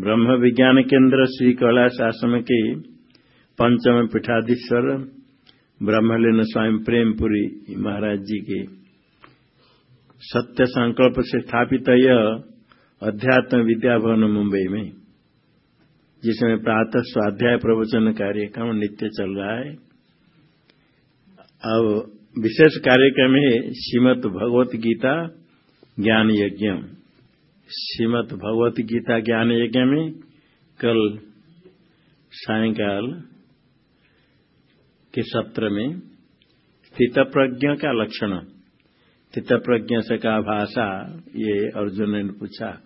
ब्रह्म विज्ञान केंद्र श्री कैलाश आश्रम के पंचम पीठाधीश्वर ब्रह्मलीन स्वामी प्रेमपुरी महाराज जी के सत्य संकल्प से स्थापित यह अध्यात्म विद्या भवन मुंबई में, जिसमें प्रातः स्वाध्याय प्रवचन कार्यक्रम नित्य चल रहा है। अब विशेष कार्यक्रम है श्रीमद भगवत गीता ज्ञान यज्ञ। श्रीमद भगवत गीता ज्ञान यज्ञ में कल सायकाल के सत्र में स्थित प्रज्ञ का लक्षण। स्थित प्रज्ञ से का भाषा, ये अर्जुन ने पूछा।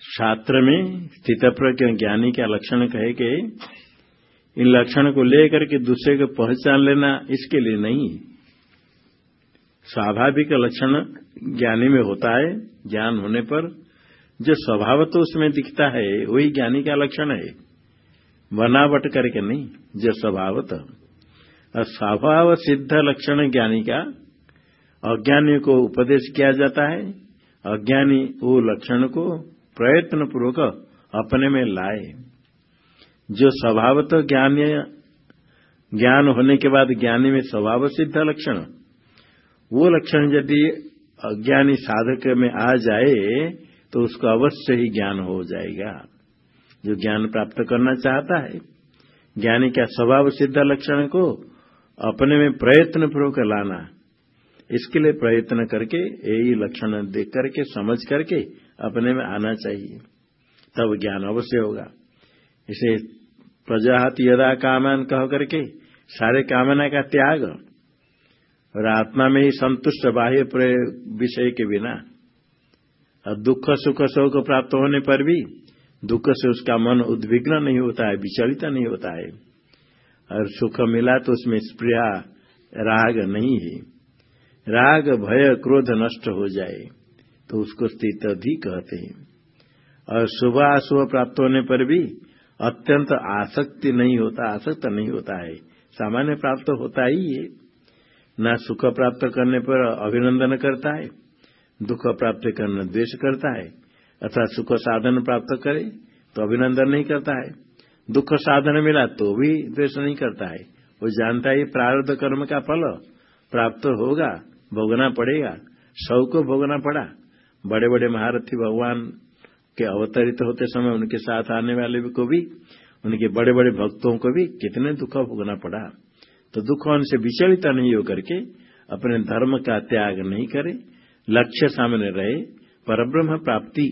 शास्त्र में स्थित प्रज्ञ ज्ञानी का लक्षण कहे के इन लक्षण को लेकर के दूसरे को पहचान लेना इसके लिए नहीं। स्वाभाविक लक्षण ज्ञानी में होता है। ज्ञान होने पर जो स्वभाव तो उसमें दिखता है, वही ज्ञानी का लक्षण है। बनावट करके नहीं, जो स्वभावत स्वभाव सिद्ध लक्षण ज्ञानी का, अज्ञानी को उपदेश किया जाता है, अज्ञानी वो लक्षण को प्रयत्न पूर्वक अपने में लाए। जो स्वभावत ज्ञान ज्ञान होने के बाद ज्ञानी में स्वभाव सिद्ध लक्षण, वो लक्षण यदि अज्ञानी साधक में आ जाए तो उसको अवश्य ही ज्ञान हो जाएगा। जो ज्ञान प्राप्त करना चाहता है, ज्ञानी का स्वभाव सिद्ध लक्षण को अपने में प्रयत्न पूर्वक लाना, इसके लिए प्रयत्न करके, यही लक्षण देख करके, समझ करके अपने में आना चाहिए। तब ज्ञान अवश्य होगा। इसे प्रजाहत यदा कामन कह करके सारे कामना का त्याग और आत्मा में ही संतुष्ट बाह्य विषय के बिना। और दुख, सुख, शोक प्राप्त होने पर भी दुख से उसका मन उद्विग्न नहीं होता है, विचलित नहीं होता है। और सुख मिला तो उसमें स्प्रिया, राग नहीं है। राग, भय, क्रोध नष्ट हो जाए तो उसको स्थित भी कहते हैं। और शुभ अशुभ प्राप्त होने पर भी अत्यंत आसक्ति नहीं होता, आसक्त नहीं होता है। सामान्य प्राप्त होता ही है। न सुख प्राप्त करने पर अभिनंदन करता है, दुख प्राप्त करने द्वेष करता है, अथवा सुख साधन प्राप्त करे तो अभिनंदन नहीं करता है। दुख साधन मिला तो भी द्वेष नहीं करता है। वो जानता है प्रारब्ध कर्म का फल प्राप्त होगा, भोगना पड़ेगा सबको भोगना पड़ा। बड़े बड़े महारथी भगवान के अवतरित होते समय उनके साथ आने वाले को भी, उनके बड़े बड़े भक्तों को भी कितने दुख भोगना पड़ा। तो दुख उनसे विचलित नहीं होकर के अपने धर्म का त्याग नहीं करे, लक्ष्य सामने रहे, परब्रह्म प्राप्ति,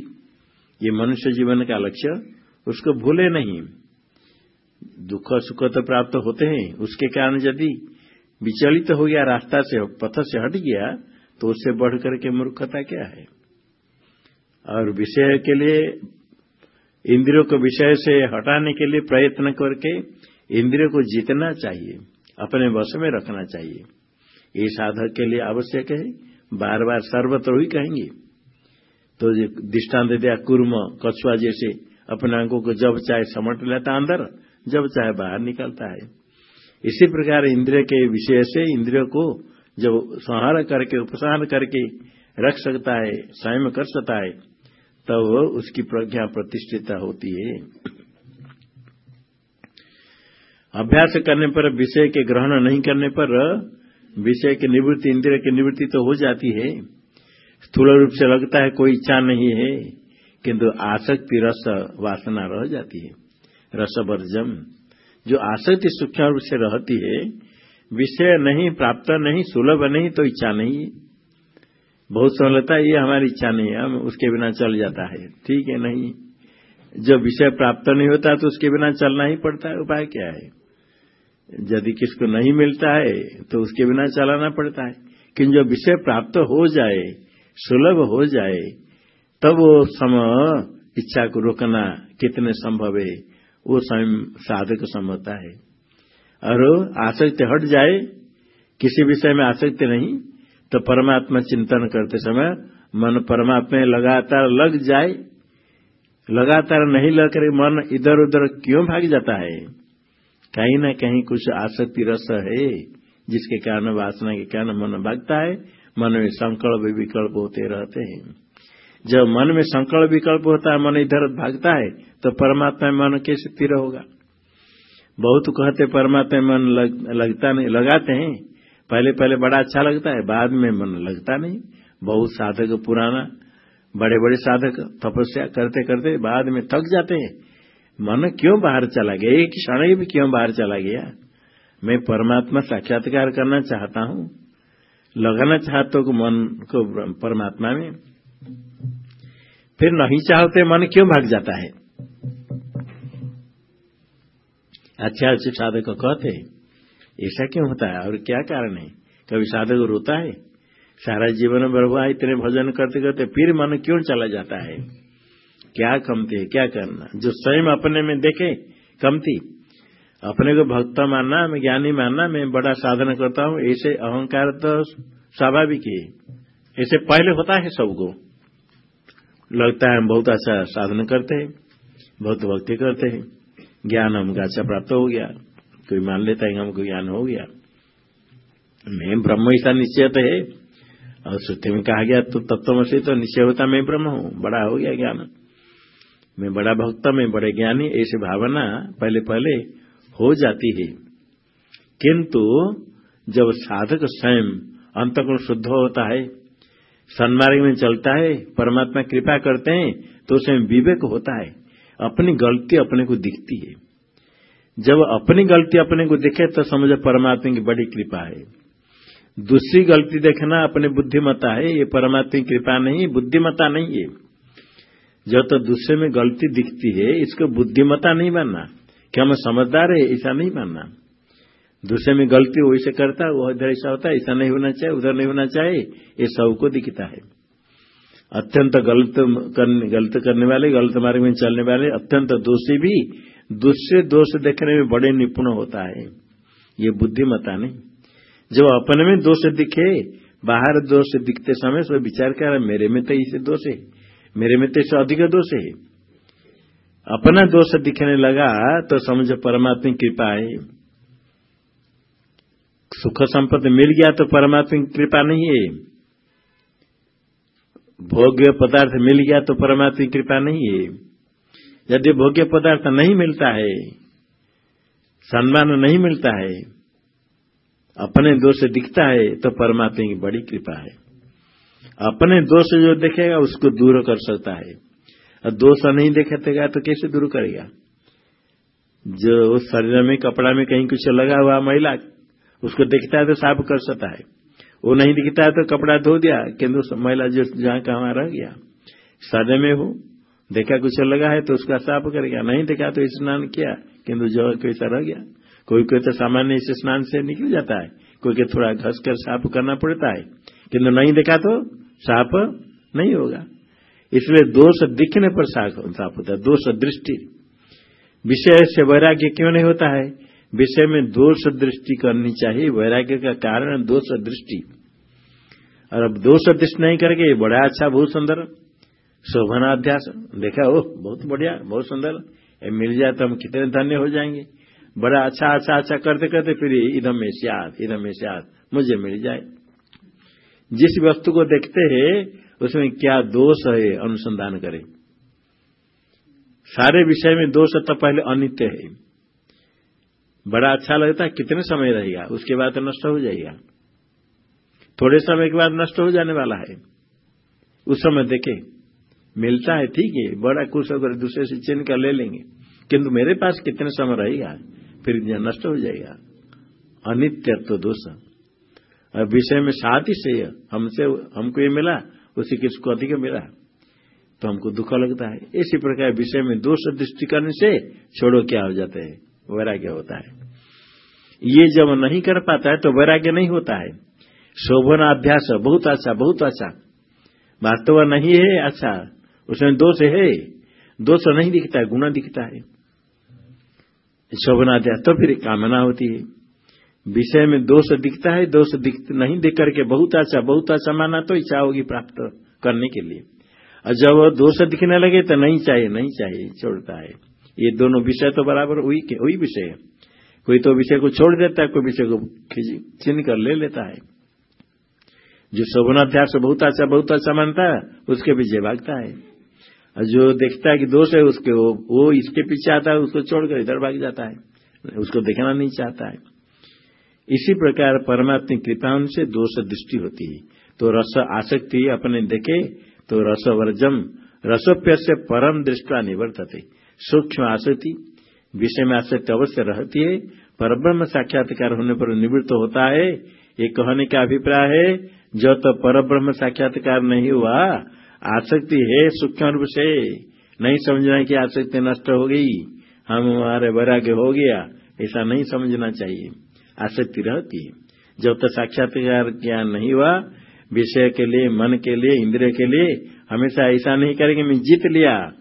ये मनुष्य जीवन का लक्ष्य, उसको भूले नहीं। दुख सुख तो प्राप्त होते हैं, उसके कारण यदि विचलित हो गया, रास्ता से, पथ से हट गया तो उससे बढ़ करके मूर्खता क्या है? और विषय के लिए, इंद्रियों को विषय से हटाने के लिए प्रयत्न करके इंद्रियों को जीतना चाहिए। अपने वश में रखना चाहिए। ये साधक के लिए आवश्यक है। बार बार सर्वत्र ही कहेंगे। तो दृष्टांत दिया कुर्म, कछुआ जैसे अपने अंगों को जब चाहे समट लेता अंदर, जब चाहे बाहर निकलता है। इसी प्रकार इंद्रिय के विषय से इंद्रिय को जब संहार करके, उपसंहार करके रख सकता है, स्वयं कर सकता है, तब तो उसकी प्रज्ञा प्रतिष्ठित होती है। अभ्यास करने पर, विषय के ग्रहण नहीं करने पर, विषय की निवृत्ति, इंद्रिय की निवृत्ति तो हो जाती है। स्थूल रूप से लगता है, कोई इच्छा नहीं है, किंतु आसक्ति, रस, वासना रह जाती है। रस वर्जम जो आसक्ति सूक्ष्म रूप से रहती है, विषय नहीं, प्राप्त नहीं, सुलभ नहीं तो इच्छा नहीं बहुत समय लगता है ये, हमारी इच्छा नहीं है, हम उसके बिना चल जाता है। ठीक है, नहीं। जब विषय प्राप्त नहीं होता तो उसके बिना चलना ही पड़ता है, उपाय क्या है? यदि किसको नहीं मिलता है तो उसके बिना चलाना पड़ता है। किंतु जो विषय प्राप्त हो जाए, सुलभ हो जाए, तब वो सम इच्छा को रोकना कितने संभव है, वो स्वयं साधक समझता है। और आसक्ति हट जाए, किसी विषय में आसक्ति नहीं तो परमात्मा चिंतन करते समय मन परमात्मा लगातार लग जाए। लगातार नहीं लग कर मन इधर उधर क्यों भाग जाता है? कहीं ना कहीं कुछ आसक्ति रस है जिसके कारण वासना के कारण मन भागता है मन में संकल्प विकल्प होते रहते हैं। जब मन में संकल्प विकल्प होता है मन इधर भागता है तो परमात्मा मन कैसे स्थिर होगा? बहुत कहते परमात्मा मन लग, लगता नहीं लगाते हैं। पहले पहले बड़ा अच्छा लगता है बाद में मन लगता नहीं। बहुत साधक पुराना बड़े बड़े साधक तपस्या करते करते बाद में थक जाते हैं। मन क्यों बाहर चला गया? एक क्षण भी क्यों बाहर चला गया? मैं परमात्मा साक्षात्कार करना चाहता हूँ। लगाना चाहते हो मन को परमात्मा में? फिर नहीं चाहते मन क्यों भाग जाता है? अच्छा अच्छे साधक को कहते ऐसा क्यों होता है? और क्या कारण है? कभी साधक रोता है? सारा जीवन बर्बाद इतने भजन करते करते फिर मन क्यों चला जाता है? क्या कमती है, क्या करना जो स्वयं अपने में देखे, कमती। अपने को भक्त मानना, मैं ज्ञानी मानना, मैं बड़ा साधन करता हूँ, ऐसे अहंकार तो स्वाभाविक है ऐसे पहले होता है सबको। लगता है हम बहुत अच्छा साधन करते हैं, बहुत भक्ति करते हैं। ज्ञान हमको अच्छा प्राप्त हो गया। कोई मान लेता है हमको ज्ञान हो गया। मैं ब्रह्म ऐसा निश्चय है। और श्रुति में कहा गया तो तत्व से तो निश्चय होता मैं ब्रह्म हूँ। बड़ा हो गया ज्ञान। मैं बड़ा भक्त, मैं बड़े ज्ञानी, ऐसी भावना पहले पहले हो जाती है। किंतु जब साधक स्वयं अंतगुण शुद्ध होता है, सन्मार्ग में चलता है, परमात्मा कृपा करते हैं तो उसमें विवेक होता है, अपनी गलती अपने को दिखती है। जब अपनी गलती अपने को दिखे तो समझो परमात्मा की बड़ी कृपा है। दूसरी गलती देखना अपने बुद्धिमता है, ये परमात्मा की कृपा नहीं बुद्धिमता नहीं है। जब तो दूसरे में गलती दिखती है, इसको बुद्धिमता नहीं मानना क्या मैं समझदार है, ऐसा नहीं मानना दूसरे में गलती वैसे करता है वो इधर ऐसा होता, ऐसा नहीं होना चाहिए, उधर नहीं होना चाहिए, ये सबको दिखता है। अत्यंत गलत करने गलत करने वाले, गलत मार्ग में चलने वाले, अत्यंत दोषी भी, दूसरे दोष देखने में बड़े निपुण होता है। ये बुद्धिमता नहीं। जब अपने में दोष दिखे, बाहर दोष दिखते समय सब विचार कर, मेरे में तो इसे दोष है। मेरे में तो इससे अधिक दोष है। अपना दोष दिखने लगा तो समझो परमात्मा की कृपा है। सुख संपत्ति मिल गया तो परमात्मा की कृपा नहीं है। भोग्य पदार्थ मिल गया तो परमात्मा की कृपा नहीं है। यदि भोग्य पदार्थ नहीं मिलता है सम्मान नहीं मिलता है, अपने दोष दिखता है तो परमात्मा की बड़ी कृपा है। अपने दोष जो देखेगा, उसको दूर कर सकता है। और दोष नहीं देखेगा तो कैसे दूर करेगा? जो शरीर में, कपड़ा में कहीं कुछ लगा हुआ महिला, उसको देखता है तो साफ़ कर सकता है। वो नहीं दिखता है तो कपड़ा धो दिया, किंतु महिला जो जहाँ कहा रह गया सादे में हो, देखा कुछ लगा है तो उसका साफ़ करेगा नहीं देखा तो स्नान किया, किंतु जो कैसा रह गया। कोई कोई तो सामान्य इस स्नान से निकल जाता है, कोई के थोड़ा घस कर साफ़ करना पड़ता है, किंतु नहीं देखा तो साफ़ नहीं होगा। इसलिए दोष दिखने पर साफ़ होता है, दोष दृष्टि। विषय से वैराग्य क्यों नहीं होता है? विषय में दोष दृष्टि करनी चाहिए, वैराग्य का कारण दोष दृष्टि। और अब दोष दृष्टि नहीं करके बड़ा अच्छा बहुत सुंदर शोभनाध्यास देखा ओ बहुत बढ़िया, बहुत सुंदर। मिल जाए तो हम कितने धन्य हो जाएँगे। बड़ा अच्छा अच्छा अच्छा करते करते फिर इधम में सियाद इधम में सियाद मुझे मिल जाए। जिस वस्तु को देखते हैं, उसमें क्या दोष है, अनुसंधान करें। सारे विषय में दोष तो पहले अनित्य है। बड़ा अच्छा लगता है, कितने समय रहेगा, उसके बाद तो नष्ट हो जाएगा। थोड़े समय के बाद नष्ट हो जाने वाला है। उस समय देखे, मिलता है, ठीक है, बड़ा कुछ अगर दूसरे से चिन्ह कर ले लेंगे, किंतु मेरे पास कितने समय रहेगा, फिर नष्ट हो जाएगा। अनित्य तो दोष विषय में साथ ही से हमसे, हमको ये मिला, उसी किसको अधिक मिला। तो हमको दुख लगता है। इसी प्रकार विषय में दोष दृष्टि करने से छोड़ो क्या हो जाता है? वैराग्य होता है। ये जब नहीं कर पाता है तो वैराग्य नहीं होता है। शोभन, अभ्यास, बहुत अच्छा बहुत अच्छा। वास्तव नहीं है अच्छा। उसमें दोष है। दोष नहीं दिखता है गुना दिखता है। शोभनाध्यास तो फिर कामना होती है। विषय में दोष दिखता है दोष नहीं दिख करके बहुत अच्छा बहुत अच्छा माना तो इच्छा होगी प्राप्त करने के लिए। और जब दोष दिखने लगे तो नहीं चाहिए नहीं चाहिए छोड़ता है। ये दोनों विषय तो बराबर वही विषय है। कोई तो विषय को छोड़ देता है कोई विषय को छीन कर ले लेता है। जो शोभनाध्यास बहुत अच्छा बहुत अच्छा मानता है उसके पीछे भागता है। और जो देखता है कि दोष है उसके वो, वो इसके पीछे आता है उसको छोड़कर इधर भाग जाता है। उसको देखना नहीं चाहता है। इसी प्रकार परमात्मा कृपा से दोष दृष्टि होती है। तो रस आसक्ति अपने देखे तो रस वर्जम रसोप्य से परम दृष्टि निवर्तते। सूक्ष्म आसक्ति, विषय में आसक्ति अवश्य रहती है। पर ब्रह्म साक्षात्कार होने पर निवृत्त होता है। ये कहने का अभिप्राय है, जो तो पर ब्रह्म साक्षात्कार नहीं हुआ, आसक्ति है सूक्ष्म रूप से। नहीं समझना कि आसक्ति नष्ट हो गई, हम हमारे वैराग्य हो गया, ऐसा नहीं समझना चाहिए। आसक्ति रहती। है जब तक साक्षात्कार ज्ञान नहीं हुआ, विषय के लिए, मन के लिए, इंद्रिय के लिए, हमेशा ऐसा नहीं करेंगे, मैं जीत लिया।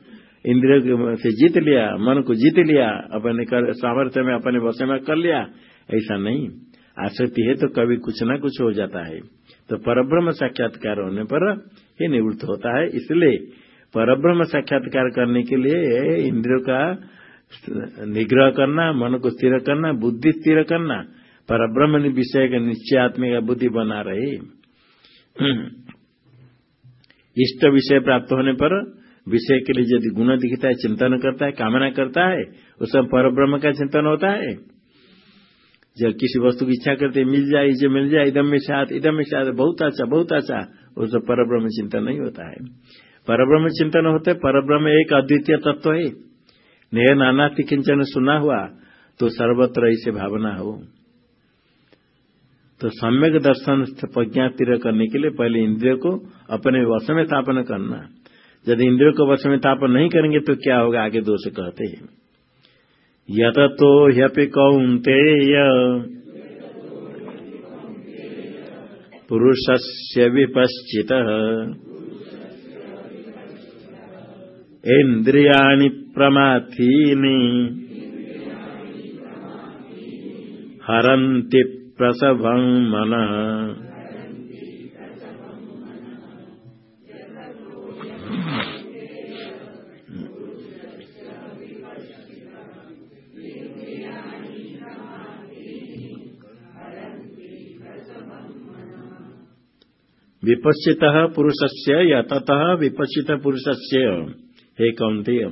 इंद्रिय से जीत लिया, मन को जीत लिया, अपने सामर्थ्य में, अपने वश में कर लिया, ऐसा नहीं। आसक्ति है तो कभी कुछ ना कुछ हो जाता है। तो परब्रह्म साक्षात्कार होने पर ही निवृत्त होता है। इसलिए परब्रह्म साक्षात्कार करने के लिए इंद्रियों का निग्रह करना, मन को स्थिर करना, बुद्धि स्थिर करना परब्रह्म विषय का निश्चय आत्मा का बुद्धि बना रहे इष्ट विषय प्राप्त होने पर विषय के लिए यदि गुण दिखता है चिंतन करता है कामना करता है उस समय पर ब्रह्म का चिंतन होता है जब किसी वस्तु की इच्छा करते मिल जाए जो मिल जाए इधम में साथ इदम में साथ बहुत अच्छा बहुत अच्छा उस पर ब्रह्म चिंतन नहीं होता है पर ब्रह्म चिंतन होते पर ब्रह्म एक अद्वितीय तत्व है नेह नाना किंचन सुना हुआ तो सर्वत्र ऐसे भावना हो तो सम्यक दर्शन प्रज्ञा तीर करने के लिए पहले इंद्रिय को अपने वश में स्थापन करना यदि इंद्रियों को वश में ताप नहीं करेंगे तो क्या होगा? आगे दोष कहते हैं। यत तो ह्यपि कौंते पुरुष से विपश्चित। इंद्रिया प्रमाथीनि। हरन्ति प्रसभं मनः। विपश्चित पुरुष से यतत विपश्चित पुरुष से हे कौंतेय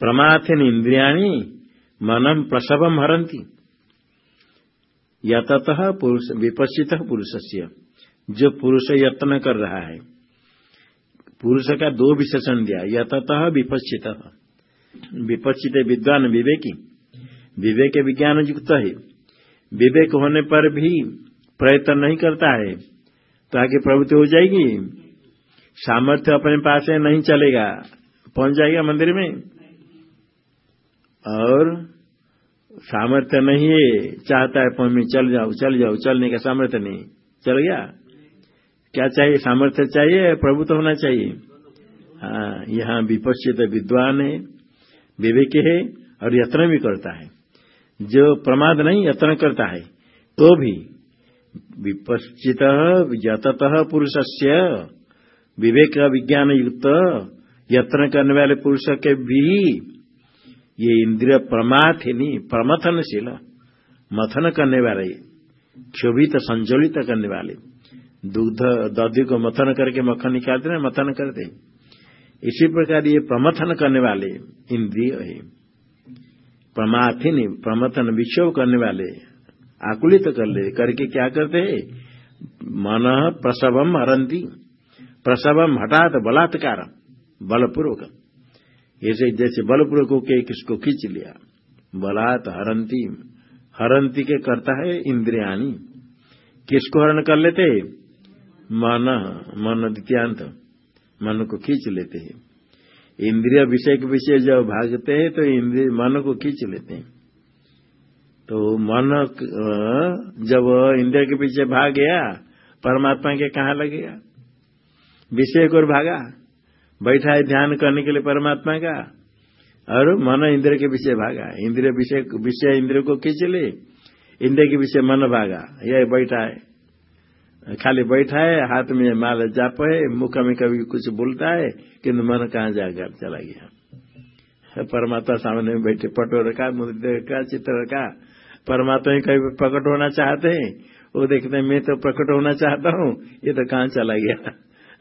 प्रमाथिन इंद्रिया मनम प्रसवम हरती यतत विपश्चित पुरुष से जो पुरुष यत्न कर रहा है। पुरुष का दो विशेषण दिया। यतत, विपश्चित। विपश्चित विद्वान विवेकी। विवेक विज्ञान युक्त है। विवेक होने पर भी प्रयत्न नहीं करता है। तो आगे प्रवृत्ति हो जाएगी। सामर्थ्य अपने पास है नहीं चलेगा। पहुँच जाएगा मंदिर में। और सामर्थ्य नहीं है चाहता है में चल जाओ चल जाओ, चलने का सामर्थ्य नहीं। चल गया क्या चाहिए? सामर्थ्य चाहिए? प्रभु तो होना चाहिए। हाँ यहाँ विपक्षित विद्वान है, विवेक है और यत्न भी करता है। जो प्रमाद नहीं, यत्न करता है तो भी विपश्चित यतत पुरुष से विवेक विज्ञान युक्त यत्न करने वाले पुरुष के भी ये इंद्रिय प्रमाथ ही नहीं प्रमथनशील, मथन करने वाले, क्षोभित संजोलित करने वाले। दूध दधी को मथन करके मक्खन निकालते ना मथन करते इसी प्रकार ये प्रमथन करने वाले इंद्रिय है। प्रमाथिनी, प्रमथन, विक्षोभ करने वाले, आकुलित कर ले, करके क्या करते है? मन प्रसवम हरंती प्रसवम हटात बलात्कार, बलपूर्वक। ऐसे जैसे बलपूर्वक के किसको खींच लिया? बलात् हरंती हरंती के करता है इंद्रियानी किसको हरण कर लेते मन मन द्वितीयांत मन को खींच लेते हैं। इंद्रिय विषय के विषय जब भागते हैं तो इंद्रिय मन को खींच लेते हैं। तो मन जब इंद्रिय के पीछे भाग गया, परमात्मा के कहा लगेगा? विषय को भागा। बैठा है ध्यान करने के लिए परमात्मा का। और मन इंद्र के विषय भागा। इंद्रिय विषय विषय इंद्र को खींच ले। इंद्र के विषय मन भागा। यह बैठा है खाली बैठा है हाथ में माल जाप है मुख में कभी कुछ बोलता है किन्तु मन कहाँ जाकर चला गया। परमात्मा सामने में बैठे, पटो रखा मुद्दे रखा, चित्र रखा। परमात्मा ही कभी प्रकट होना चाहते हैं। वो देखते हैं, मैं तो प्रकट होना चाहता हूँ, ये तो कहाँ चला गया।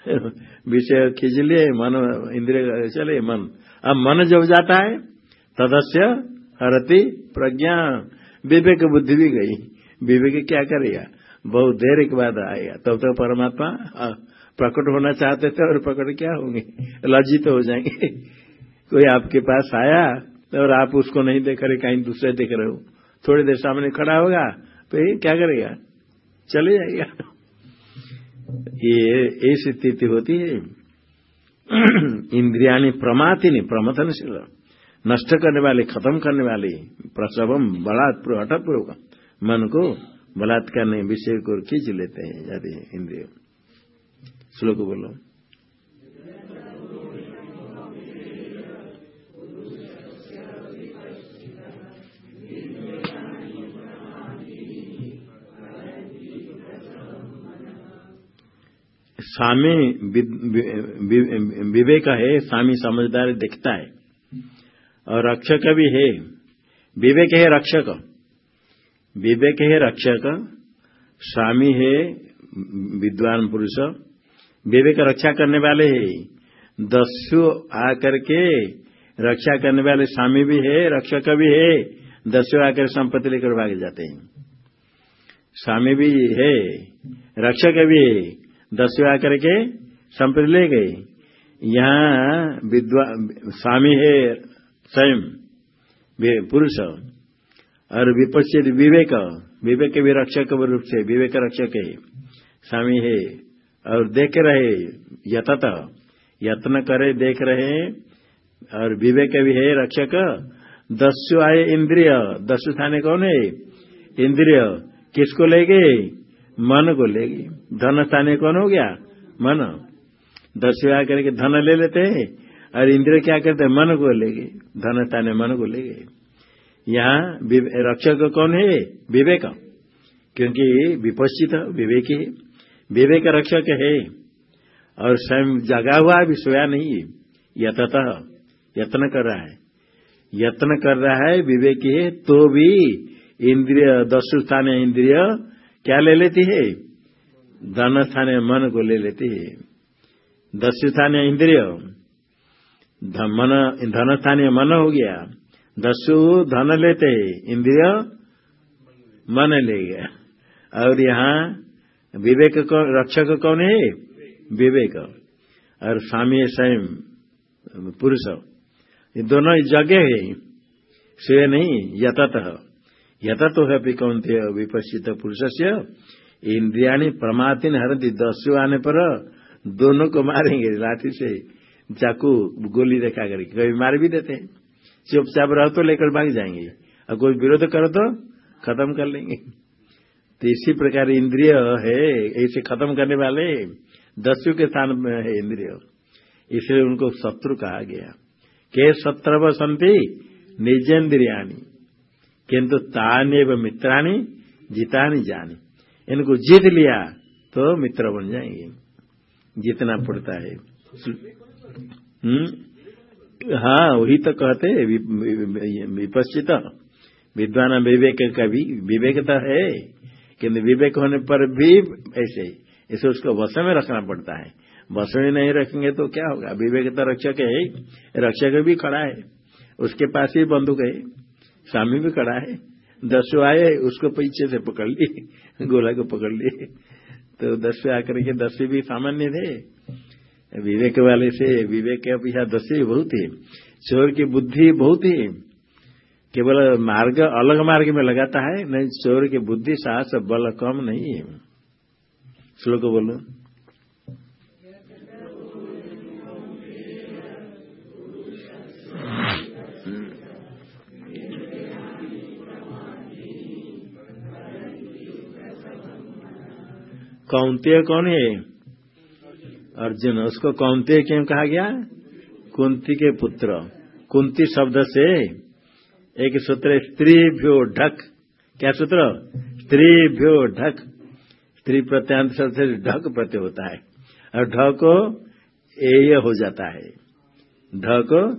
विषय खींच लिए मन इंद्रिय चले मन। अब मन जब जाता है तदस्य हरती प्रज्ञा विवेक बुद्धि भी गई। विवेक क्या करेगा? बहुत देर के बाद आएगा। तब तो, तो परमात्मा प्रकट होना चाहते थे और प्रकट क्या होंगे? लज्जित तो हो जाएँगे। कोई आपके पास आया और आप उसको नहीं देख रहे कहीं दूसरे देख रहे हो। थोड़ी देर सामने खड़ा होगा तो ये क्या करेगा? चले जाएगा। ये ऐसी स्थिति होती है। इंद्रिया प्रमाति नहीं प्रमथनशील। नष्ट करने वाले, खत्म करने वाले, प्रसवम बलात्पूर्व हठपूर्वक मन को बलात्कार नहीं, विषय को खींच लेते हैं यदि इंद्रिय। श्लोक बोलो। स्वामी विवेक है, स्वामी समझदार दिखता है। और रक्षक भी है। विवेक है रक्षक। विवेक है रक्षक। स्वामी है विद्वान पुरुष। विवेक रक्षा करने वाले है। दस्यु आकर के रक्षा करने वाले स्वामी भी है, रक्षक भी है। दस्यु आकर संपत्ति लेकर भाग जाते हैं। स्वामी भी है, रक्षक भी है। दस्यु आकर के संपत्ति ले गए यहाँ विद्वा, स्वामी है स्वयं पुरुष। और विपक्षित विवेक विवेक के भी रक्षक रूप से, विवेक रक्षक है। स्वामी है, और देख रहे, यतत। यत्न करे, देख रहे, और विवेक भी है रक्षक। दस्यु आए इंद्रिय। दस्यु थाने कौन है? इंद्रिय। किसको ले गए? मन को लेगी। धन स्थानीय कौन हो गया? मन। दस आकर के धन ले लेते हैं, और इंद्रिय क्या करते हैं? मन को ले गए धन स्थानीय मन को ले गए यहाँ रक्षक कौन है? विवेक। क्योंकि विपश्चित, विवेक। है विवेक रक्षक है। और स्वयं जगा हुआ भी सोया नहीं है। यतः यत्न कर रहा है। यत्न कर रहा है, विवेक है तो भी इंद्रिय, दस स्थानीय इंद्रिय क्या ले लेती है? धन स्थान मन को ले लेती है। दस स्थान इंद्रिय। धन स्थानीय मन हो गया। दस्यु धन लेते इंद्रिय मन ले गया। और यहाँ विवेक रक्षक कौन है? विवेक। और स्वामी स्वयं, पुरुष। ये दोनों जगह है। से नहीं यतत तो है कौन थे विपक्षित पुरुष से इंद्रिया प्रमातिन हरती दस्यु आने पर दोनों को मारेंगे, लाठी से चाकू गोली देखा करके। कभी मार भी देते हैं। चुपचाप रहो तो लेकर भाग जाएँगे। और कोई विरोध करो तो खत्म कर लेंगे। तो इसी प्रकार इंद्रिय है, ऐसे खत्म करने वाले दस्यु के स्थान में है इंद्रिय। इसलिए उनको शत्रु कहा गया। के शत्रव संति निजेन्द्रियाणी। किंतु तान्यव मित्राणी, जीतानी जानी। इनको जीत लिया तो मित्र बन जाएँगे। जीतना पड़ता है। हम्म? हाँ वही तो कहते विपश्चित। विद्वान विवेक का भी विवेक तो है। किन्तु विवेक होने पर भी ऐसे, इसे उसको वश में रखना पड़ता है। वश में नहीं रखेंगे तो क्या होगा? विवेक तो रक्षक है। रक्षक भी खड़ा है। उसके पास ही बंदूक है। स्वामी भी खड़ा है। दस्यु आए उसको पीछे से पकड़ लिए गोला को पकड़ लिए तो दस्यु आकर के दस्यु भी सामान्य थे। विवेक वाले से, विवेक के पीछा दस्य बहुत ही। चोर की बुद्धि बहुत ही। केवल मार्ग, अलग मार्ग में लगाता है, नहीं, चोर की बुद्धि साहस, बल कम नहीं है। श्लोक बोलो। कौनते कौन है? अर्जुन। उसको कौनते क्यों कहा गया? कुंती के पुत्र। कुंती शब्द से एक सूत्र स्त्री भ्यो ढक। क्या सूत्र? स्त्री भ्यो ढक। स्त्री प्रत्यांत शब्द से ढक प्रत्यय होता है। और ढको एय हो जाता है। ढको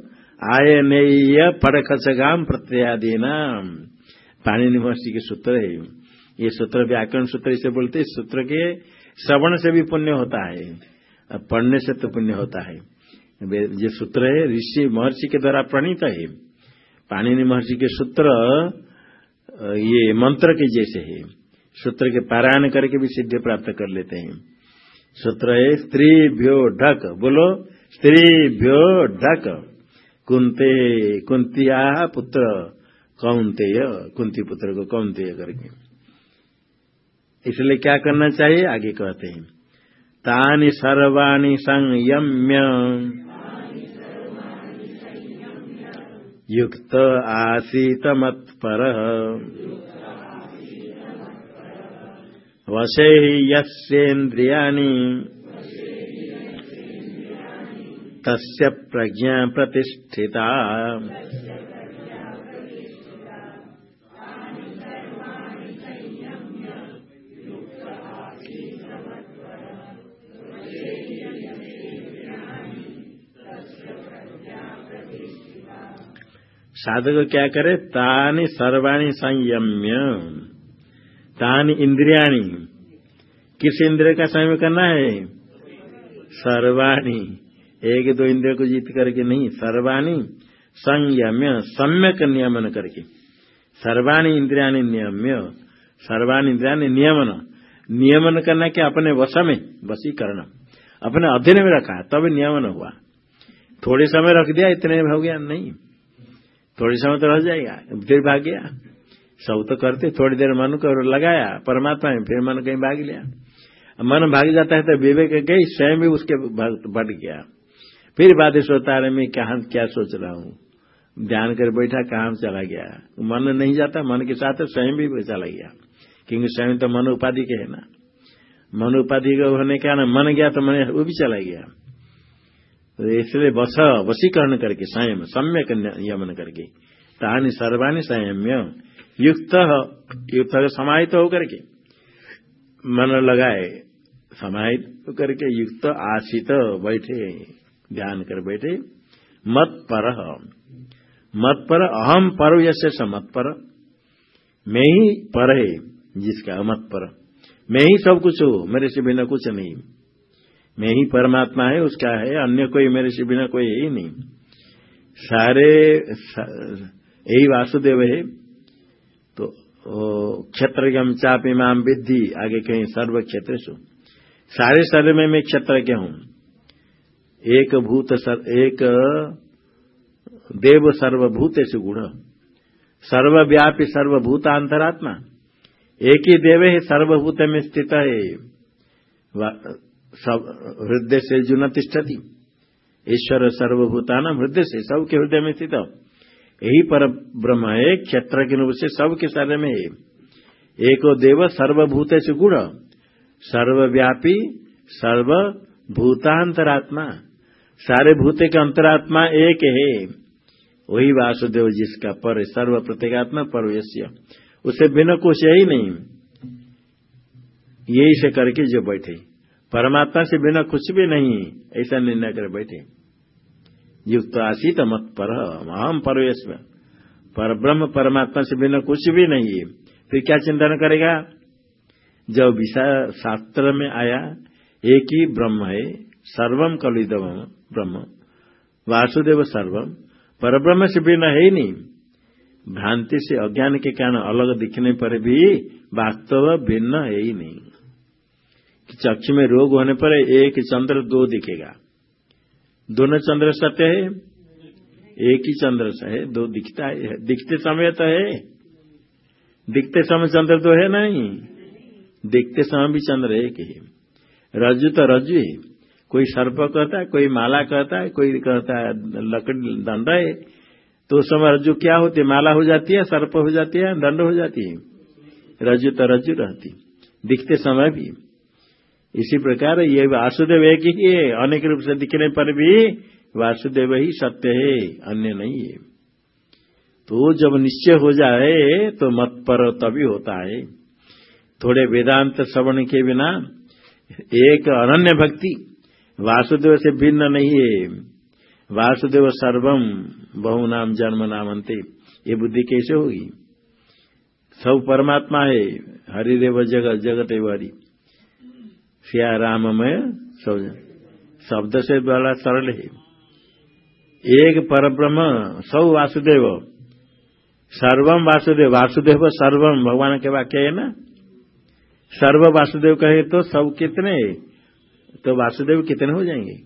आय नेय पड़खसगाम प्रत्यादि नाम पाणी यूनिवर्सिटी के सूत्र है। ये सूत्र व्याकरण सूत्र इसे बोलते सूत्र के श्रवण से भी पुण्य होता है पढ़ने से तो पुण्य होता है। ये सूत्र है, ऋषि महर्षि के द्वारा प्रणीत है। पाणिनि महर्षि के सूत्र ये मंत्र के जैसे है। सूत्र के पारायण करके भी सिद्धि प्राप्त कर लेते हैं। सूत्र है स्त्री भ्यो ढक, बोलो स्त्री भ्यो ढक। कुंते, कुंतिया पुत्र कौनतेय कुंती पुत्र को कौनतेय करके। इसलिए क्या करना चाहिए? आगे कहते हैं। तानि सर्वाणि संयम्य। युक्त आसीत मत्पर। वशे यस्येन्द्रियाणि। तस्य प्रज्ञा प्रतिष्ठिता। साधक क्या करे? तानि सर्वाणी संयम्य। तानि इंद्रियाणी। किस इंद्रिय का संयम करना है? सर्वाणी। एक दो इंद्रिय को जीत करके नहीं, सर्वाणी संयम्य, सम्यक नियमन करके। सर्वाणी इंद्रियाणी नियम्य। सर्वाणी इंद्रियाणी नियमन। नियमन करना क्या? अपने वश में वशीकरण। अपने अधीन में रखा तब नियमन हुआ। थोड़े समय रख दिया, इतने हो गया, नहीं। थोड़ी समय तो रह जाएगा, फिर भाग गया। सब तो करते, थोड़ी देर मन को लगाया, परमात्मा में फिर मन कहीं भाग लिया। मन भाग जाता है तो विवेक गई स्वयं भी उसके बढ़ गया। फिर बातें सोचता रहे मैं कहा क्या सोच रहा हूँ? ध्यान कर बैठा कहा चला गया। मन नहीं जाता, मन के साथ स्वयं भी चला गया। क्योंकि स्वयं तो मन उपाधि के है ना। मन उपाधि का होने का ना मन गया तो मन वो भी चला गया। इसलिए बस वशीकरण करके, संयम, सम्यक नियमन करके, तानी सर्वाणी संयम्य, युक्त युक्त समाहित होकर के, मन लगाए, समाहित करके युक्त, आशित बैठे, ध्यान कर बैठे मत पर मत पर अहम पर यसे मत पर मैं ही पर है जिसका मत पर मैं ही सब कुछ हूँ, मेरे से बिना कुछ नहीं। मैं ही परमात्मा है उसका है अन्य कोई मेरे से बिना कोई है ही नहीं। सारे यही वासुदेव है। तो क्षेत्र चाप इमाम विद्धि आगे कहीं सर्व क्षेत्र सारे शरीर में मैं क्षेत्र के हूँ। एक भूत सर, एक देव सर्वभूत से गुण। सर्वव्यापी सर्वभूतांतरात्मा। एक ही देव है सर्वभूत में स्थित है। हृदय से जुन तिष्ठती। ईश्वर सर्वभूतान हृदय से, सबके हृदय में स्थित। यही पर ब्रह्म है, क्षेत्र के रूप से सबके शरीर में है। एको देव सर्वभूत से गुण, सर्वव्यापी, सर्वभूतांतरात्मा। सारे भूते का अंतरात्मा एक है। वही वासुदेव जिसका पर सर्व प्रत्येगात्मा पर उसे बिना कुछ ही नहीं। यही से करके जो बैठे। परमात्मा से बिना कुछ भी नहीं ऐसा निर्णय कर बैठे। युक्त आशीत मत पर अहम परवेश पर ब्रह्म परमात्मा से बिना कुछ भी नहीं। है फिर क्या चिंतन करेगा? जब विषय शास्त्र में आया, एक ही ब्रह्म है सर्वम कलिदम ब्रह्म, वासुदेव सर्वम पर ब्रह्म से बिना है ही नहीं। भ्रांति से अज्ञान के कारण अलग दिखने पर भी वास्तव भिन्न है ही नहीं। चक्षु में रोग होने पर एक चंद्र दो दिखेगा। दोनों चंद्र सत्य है? एक ही चंद्र है, दो दिखता है। दिखते समय तो है। दिखते समय चंद्र तो है नहीं? दिखते समय भी चंद्र एक ही रज्जु तो रज्जु है। कोई सर्प कहता है, कोई माला कहता है, कोई कहता है, लकड़ी दंड है। तो उस समय रज्जु क्या होती है? माला हो जाती है, सर्प हो जाती है, दंड हो जाती है। रज्जु तो रज्जु रहती दिखते समय भी। इसी प्रकार ये वासुदेव एक ही है। अनेक रूप से दिखने पर भी वासुदेव ही सत्य है, अन्य नहीं है। तो जब निश्चय हो जाए तो मत पर तभी होता है। थोड़े वेदांत श्रवण के बिना एक अनन्य भक्ति वासुदेव से भिन्न नहीं है। वासुदेव सर्वम बहु नाम जन्म नाम अंत ये बुद्धि कैसे होगी? सब परमात्मा है, हरिदेव जगत जगत हरि सिया राममय शब्द से बड़ा सरल है। एक पर ब्रह्म सब वासुदेव। सर्वम वासुदेव। वासुदेव सर्वम भगवान के वाक्य है ना? सर्व वासुदेव कहे तो सब कितने? तो वासुदेव कितने हो जाएँगे?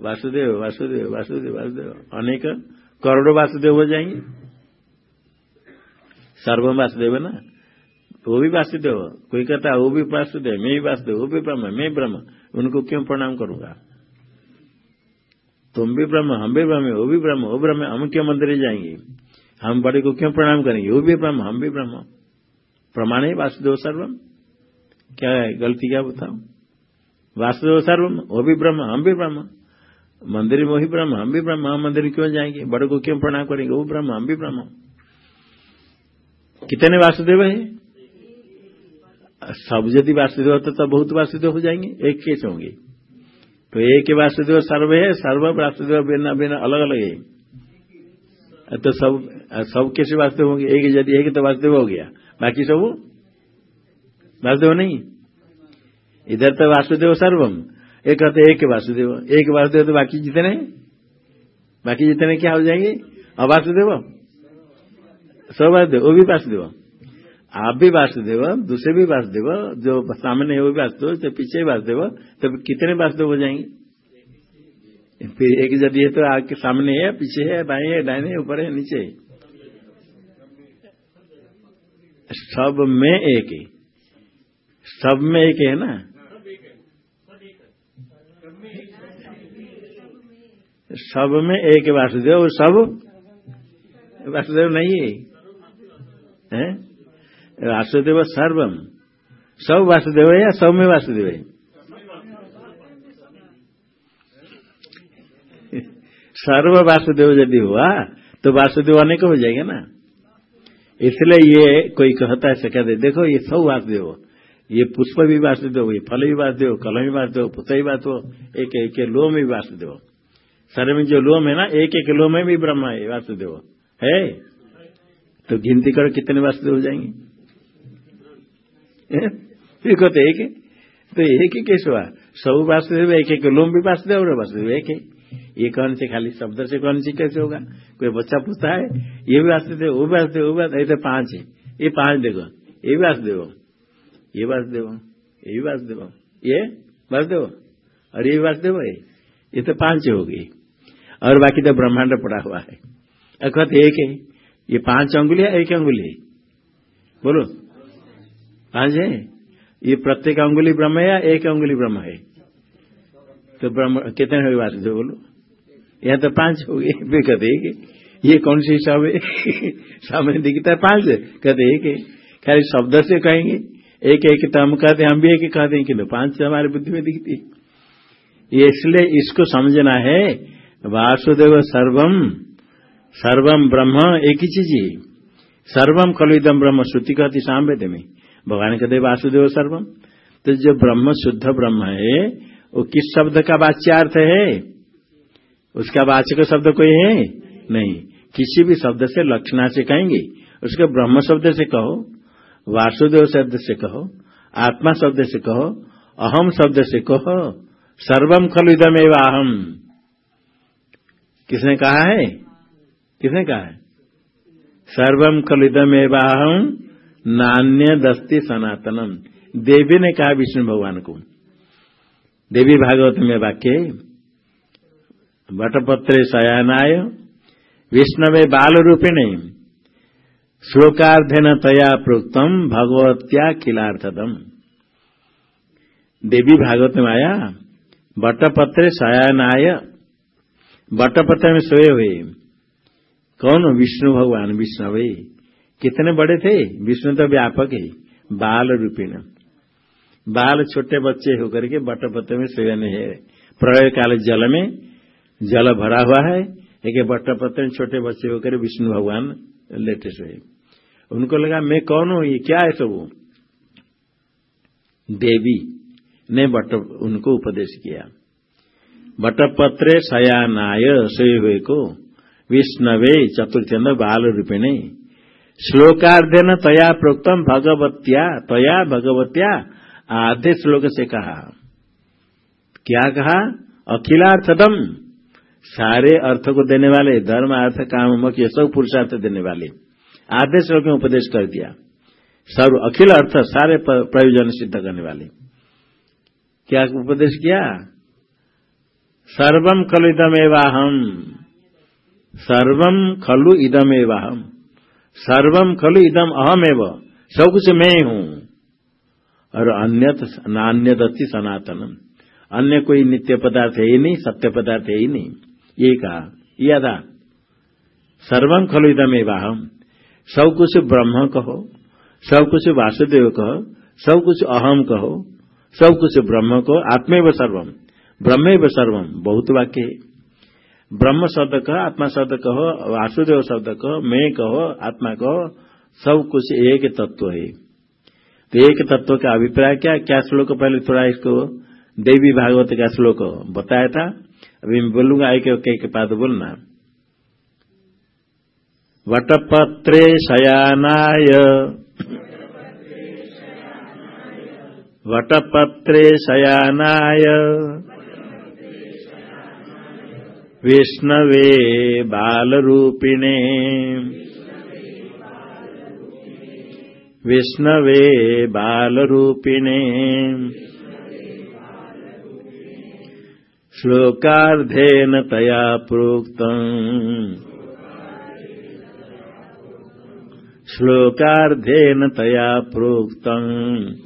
वासुदेव वासुदेव वासुदेव वासुदेव। अनेक करोड़ों वासुदेव हो जाएँगे। सर्वम वासुदेव ना? वो भी वासुदेव, कोई कहता है, वो भी वासुदेव, मैं भी वासुदेव, वो भी ब्रह्म, मैं ब्रह्म, उनको क्यों प्रणाम करूँगा? तुम भी ब्रह्म, हम भी ब्रह्म, वो भी ब्रह्म, वो ब्रह्म, हम क्यों मंदिर जाएँगे? हम बड़े को क्यों प्रणाम करेंगे? वो भी ब्रह्म, हम भी ब्रह्म। प्रमाण है वासुदेव सर्वम। क्या है, गलती क्या बताओ वासुदेव सर्व वो भी ब्रह्म, हम भी ब्रह्म। मंदिर में वही ब्रह्म, हम भी ब्रह्म, हम मंदिर क्यों जाएँगे? बड़े को क्यों प्रणाम करेंगे? वो ब्रह्म, हम भी ब्रह्म। कितने वासुदेव है? सब यदि वासुदेव होते तो बहुत वासुदेव हो जाएँगे। एक कैसे होंगे। तो एक वासुदेव सर्व है, सर्व वासुदेव बिना बिना अलग अलग है। तो सब सब कैसे वासुदेव होंगे। एक यदि एक तो वासुदेव हो गया। बाकी सब वासुदेव नहीं इधर तो वासुदेव सर्वम। एक कहते एक वासुदेव एक वासुदेव तो बाकी जितने बाकी जितने क्या हो जाएँगे? अब अवासुदेव सब वासुदेव वो भी वासुदेव आप भी वासुदेव दूसरे भी वासुदेव जो सामने है वो भी वासुदेव तो पीछे वासुदेव तो कितने वासुदेव हो जाएँगे? फिर एक है तो आपके सामने है पीछे है बाएँ है डाइने ऊपर है नीचे है। सब में एक है। सब में एक है ना? सब में एक वासुदेव सब वासुदेव नहीं है, है? वासुदेव सर्वम सब वासुदेव है या सब में वासुदेव? है सर्व वासुदेव यदि हुआ तो वासुदेव अनेक हो जाएगा ना। इसलिए ये कोई कहता है, कहते देखो ये सब वासुदेव, ये पुष्प भी वासुदेव, ये फल भी वासुदेव, कलम भी वासुदेव पुत भी वासुदेव, एक एक लोम भी वासुदेव। शरीर में जो लोम है ना, एक एक लोम में भी ब्रह्मा है, वासुदेव। है? तो गिनती करो कितने वासुदेव हो जाएँगे। कहते एक तो एक ही कैसे हुआ सब वासुदेव एक एक लोम भी वासुदेव और वासुदेव एक है ये कौन से खाली शब्द से कौन सी कैसे होगा? कोई बच्चा पूछता है, ये भी वासुदेव वो वासुदेव वो वासुदेव तो पाँच है। ये पाँच देखो, ये वासुदेव ये वासुदेव ये वासुदेव ये वासुदेव और ये वासुदेव है ये। तो पाँच हो गई। और बाकी तो ब्रह्मांड पड़ा हुआ है। अखत एक है। ये पाँच अंगुली है, एक अंगुली है। बोलो। है ये प्रत्येक अंगुली ब्रह्म है या एक अंगुली ब्रह्म है? तो ब्रह्म, कितने हो वासुदेव बोलो। यहाँ तो पाँच हो गए फिर कहते एक ये कौन सी सब है? सामने दिखता है पाँच। कहते है खाली शब्द से कहेंगे। एक एक तो हम कहते हम भी एक कहते हैं कि पाँच हमारी बुद्धि में दिखती है। इसलिए इसको समझना है, वासुदेव सर्वम सर्वम ब्रह्म एक ही चीज़ है। सर्वम खलुदम ब्रह्म श्रुति कहती सामवेद में। भगवान कहते वासुदेव सर्वम। तो जो ब्रह्म, शुद्ध ब्रह्म है, वो किस शब्द का वाच्यार्थ है? उसका वाचक शब्द कोई है? नहीं। किसी भी शब्द से लक्षणा से कहेंगे, उसके ब्रह्म शब्द से कहो, वासुदेव शब्द से कहो, आत्मा शब्द से कहो, अहम शब्द से कहो सर्वम खल इदम एवं अहम। किसने कहा है? किसने कहा है? सर्वम खल इदम एवं अहम। नान्य दस्ती सनातनम। देवी ने कहा विष्णु भगवान को। देवी भागवत में वाक्य वटपत्रे शयानाय, विष्णवे बाल रूपिणी श्लोकार्धन तया प्रोक्तम भगवत्या किलार्थदम देवी भागवत में आया बटपत्र शयानाय बटपत्र में सोए हुए। कौन? विष्णु भगवान विष्णु कितने बड़े थे? विष्णु तो व्यापक है। बाल रूपीण। बाल छोटे बच्चे होकर के बटपत्र में सोए है। प्रलय काल जल में जल भरा हुआ है। एक बटपत्र में छोटे बच्चे होकर विष्णु भगवान लेटे सोए उनको लगा, मैं कौन हूँ? ये क्या है सब? देवी ने बट, उनको उपदेश किया। बटपत्रे शयानाय सोए हुए को विष्णवे चतुर्थ्यंद बाल रूपिणे। श्लोकार्धेन तया प्रोक्तम भगवत्या तया भगवत्या आधे श्लोक से कहा। क्या कहा? अखिलार्थदम सारे अर्थ को देने वाले, धर्म, अर्थ, काम मुख्य सब पुरुषार्थ देने वाले। आधे श्लोक में उपदेश कर दिया। सर्व अखिल अर्थ, सारे प्रयोजन सिद्ध करने वाले। क्या उपदेश किया? सर्वम खलु इदमेवाहम। सर्वम खलु इदमेवाहम। सर्वम खलु इदम अहम सब कुछ मैं हूँ। और अन्य नान्यदति सनातनम। अन्य कोई नित्य पदार्थ है ही नहीं, सत्य पदार्थ है ही नहीं। ये कहा था सर्वम खलु इदमेवाहम सब कुछ ब्रह्म कहो सब कुछ वासुदेव कहो सब कुछ अहम कहो सब कुछ ब्रह्म को आत्मेव सर्वम ब्रह्म सर्वम, बहुत वाक्य है। ब्रह्म शब्द कहो, आत्मा शब्द कहो, वासुदेव शब्द कहो, मैं कहो, आत्मा कहो, सब कुछ एक तत्व है। तो एक तत्व का अभिप्राय क्या? क्या श्लोक पहले थोड़ा इसको देवी भागवत का श्लोक बताया था? अभी मैं बोलूँगा एक एक पाद बोलना। वटपत्रे शयानाय। वटपत्रे शयानाय। विष्णवे बालरूपिणे। विष्णवे बालरूपिणे। श्लोकार्धेन तया प्रोक्तम्। श्लोकार्धेन तया प्रोक्तम्।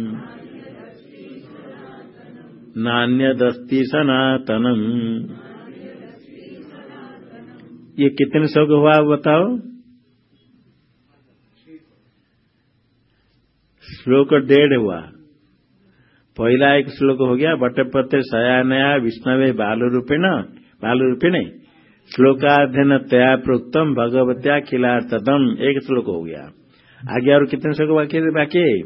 नान्यदस्ति सनातनम। ये कितने श्लोक हुआ बताओ? श्लोक डेढ़ हुआ। पहला एक श्लोक हो गया बटपत्र सयानया विष्णवे बाल रूपेण बाल रूपेण श्लोकाध्यन तया प्रोक्तम भगवत्या खिलार्थतम एक श्लोक हो गया। आगे और कितने श्लोक बाकी बाकी?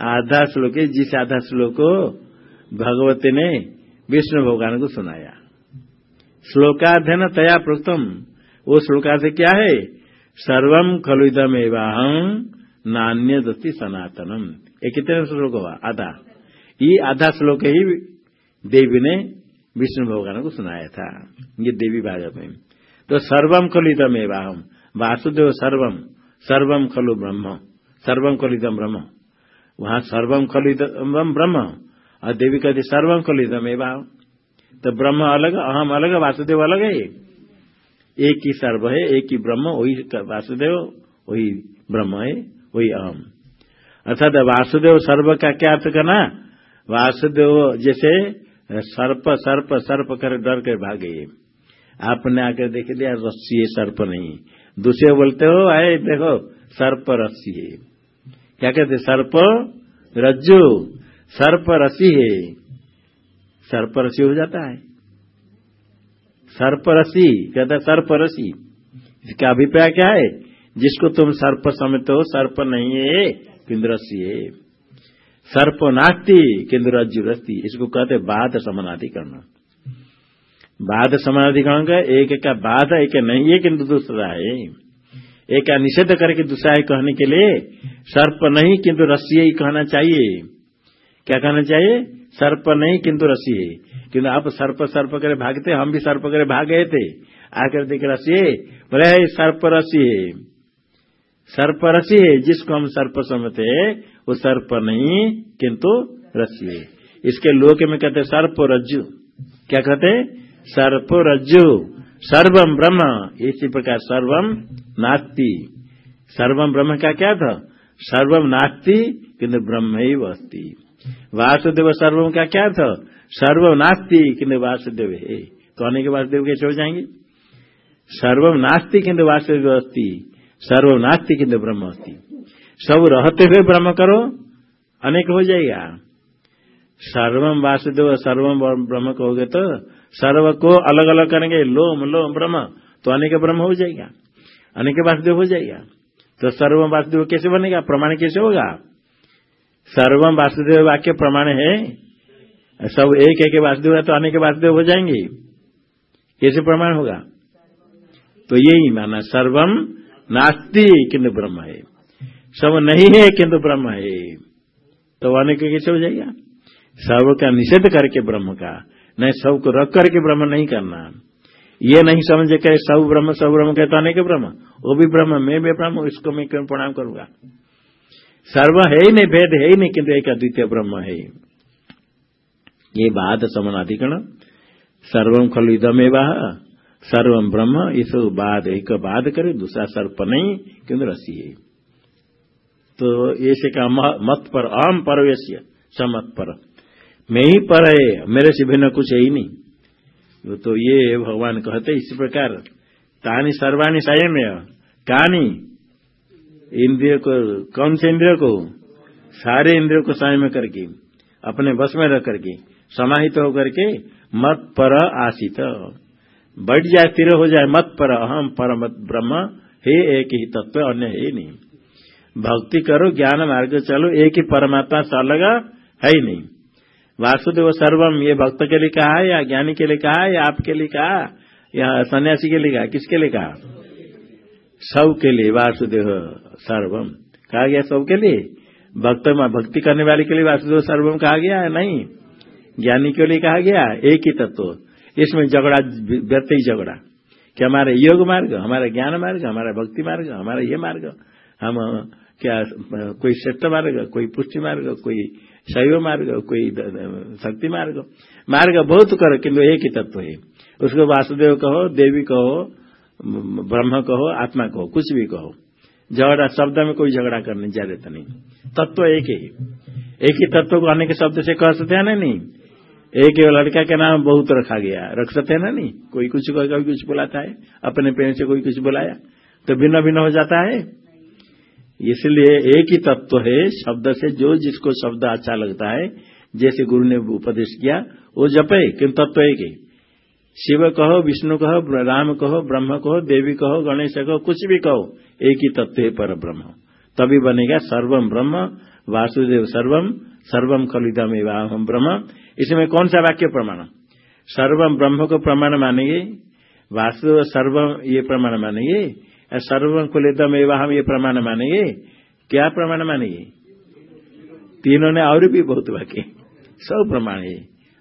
आधा श्लोक जिस आधा श्लोक भगवती ने विष्णु भगवान को सुनाया। श्लोकाध्यन तया प्रोक्तम। वो श्लोका से क्या है? सर्वम खलुदम एवं नान्य दस्ती सनातनम। ये कितने श्लोक हुआ? आधा। ये आधा श्लोक ही देवी ने विष्णु भगवान को सुनाया था, ये देवी भागवत में। तो सर्वम खलुदम एवं वासुदेव सर्वम सर्वम खलु ब्रह्म सर्वम खलुदम ब्रह्म। वहाँ सर्वम खलुदम ब्रह्म और देवी कहती सर्वम खलुदम एवं तो ब्रह्म अलग, अहम अलग, वासुदेव अलग है एक। ही सर्व है, एक ही ब्रह्म, वही वासुदेव, वही ब्रह्म है, वही अहम। अर्थात वासुदेव सर्व का क्या अर्थ करना? वासुदेव जैसे सर्प सर्प सर्प कर, डर कर भागे। आपने आकर देख लिया, रस्सी है, सर्प नहीं। दूसरे बोलते हो, आए, देखो, सर्प रस्सी है। क्या कहते सर्प, रज्जु। सर्प रसी है। सर्परसी हो जाता है। सर्परसी, कहता है सर्परसी। इसका अभिप्राय क्या है? जिसको तुम सर्प समझते हो, सर्प नहीं है किंतु रसी है। सर्प नास्ती किंतु रज्जु रस्ती इसको कहते बाध समानाधिकरण। बाध समानाधिकरण का एक का बाध, एक नहीं है, किंतु दूसरा है। एक का निषेध करके दूसरा है कहने के लिए, सर्प नहीं, किंतु रस्सी ही कहना चाहिए। क्या कहना चाहिए? सर्प नहीं, किंतु रसी है। किंतु आप सर्प सर्प करे भागते, हम भी सर्प करे भाग गए थे। आकर देख रसी है। बोले सर्प रसी है। सर्प रसी है, जिसको हम सर्प समझते हैं, वो सर्प नहीं, किंतु रसी है। इसके लोक में कहते सर्प रज्जु। क्या कहते सर्प रज्जु। सर्वम ब्रह्म। इसी प्रकार सर्वम नास्ती। सर्वम ब्रह्म का क्या था? सर्वम नास्ती, किंतु ब्रह्म ही वस्ती वासुदेव सर्वम का क्या था? सर्वम नास्ती किंतु वासुदेव है। कहने के वासुदेव कैसे हो जाएँगे? सर्वम नास्ती किंतु वासुदेव अस्थि सर्व नास्ती किन्तु ब्रह्म अस्थि सब रहते हुए ब्रह्म करो, अनेक हो जाएगा। सर्वम वासुदेव सर्वम ब्रह्म कहोगे तो सर्व को अलग अलग करेंगे, लोम लोम, ब्रह्म तो अनेक ब्रह्म हो जाएगा। अनेक वासुदेव हो जाएगा। तो सर्वम वासुदेव कैसे बनेगा? प्रमाण कैसे होगा? सर्वम वासुदेव वाक्य प्रमाण है। सब एक एक वासुदेव है तो अनेक वासुदेव हो जाएँगे। कैसे प्रमाण होगा? तो यही माना सर्वम नास्ती किंतु ब्रह्म है। सब नहीं है किंतु ब्रह्म है। तो अनेक कैसे हो जाएगा? सब का निषेध करके ब्रह्म का, नहीं, सबको रख करके ब्रह्म नहीं करना। ये नहीं समझे कहे सब ब्रह्म सब ब्रह्म कहता के ब्रह्म। वो भी ब्रह्म, मैं भी ब्रह्म, इसको मैं क्यों प्रणाम करूँगा? सर्व है ही नहीं भेद है ही नहीं किंतु एक अद्वितीय ब्रह्म है। ये बाद समानाधिकरण। सर्वम खल इदमेवा। सर्वम ब्रह्म, इस बाद एक बाद करे, दूसरा सर्प नहीं किंतु रसी है। तो ऐसे का मत पर आम परवेश्य समत पर। मैं ही पर है, मेरे से भिन्न कुछ है ही नहीं। तो ये भगवान कहते इसी प्रकार, तानी सर्वाणी में कहानी इंद्रियों को, कौन से इंद्रियों को? सारे इंद्रियों को संयम करके, अपने बस में रख करके, समाहित होकर के, मत पर आशित बढ़ जाए, स्थिर हो जाए, मत पर अहम परम ब्रह्म, हे एक ही तत्व, अन्य है नहीं। भक्ति करो, ज्ञान मार्ग चलो, एक ही परमात्मा से अलग है ही नहीं। वासुदेव सर्वम, ये भक्त के लिए कहा या ज्ञानी के लिए कहा या आपके लिए कहा या सन्यासी के लिए कहा किसके लिए कहा? सब के लिए, वासुदेव सर्वम कहा गया सब के लिए? भक्त भक्ति करने वाले के लिए वासुदेव सर्वम कहा गया है? नहीं। ज्ञानी के लिए कहा गया एक ही तत्व। इसमें झगड़ा, व्यर्थ ही झगड़ा। कि हमारा योग मार्ग, हमारा ज्ञान मार्ग, हमारा भक्ति मार्ग, हमारा ये मार्ग, हम क्या कोई श्रेष्ठ मार्ग, कोई पुष्टि मार्ग, कोई शैव मार्ग, कोई शक्ति मार्ग। मार्ग बहुत करो किंतु एक ही तत्व है। उसको वासुदेव कहो, देवी कहो ब्रह्म कहो, आत्मा कहो, कुछ भी कहो। झगड़ा शब्द में कोई झगड़ा करने ज़रूरत नहीं। तत्व एक ही। एक ही तत्व को अनेक शब्द से कह सकते हैं ना नहीं? एक ही लड़का के नाम बहुत रखा गया। रख सकते हैं ना नहीं? कोई कुछ कभी कुछ बुलाता है। अपने पेड़ से कोई कुछ बुलाया तो भिन्न भिन्न हो जाता है। इसलिए एक ही तत्व है शब्द से, जो जिसको शब्द अच्छा लगता है, जैसे गुरु ने उपदेश किया, वो जपे, किंतु तत्व एक ही। शिव कहो, विष्णु कहो राम कहो, ब्रह्म कहो, देवी कहो, गणेश कहो, कुछ भी कहो, एक ही तत्व है पर ब्रह्म तभी बनेगा सर्वम ब्रह्म, वासुदेव सर्वम सर्वम खलिदम एवं ब्रह्म। इसमें कौन सा वाक्य प्रमाण? सर्वम ब्रह्म को प्रमाण मानेंगे? वासुदेव सर्वम ये प्रमाण मानेंगे? सर्वम कुलितम एवं ये प्रमाण मानेंगे? क्या प्रमाण मानेंगे? तीनों ने और भी बहुत वाक्य। सब प्रमाण है।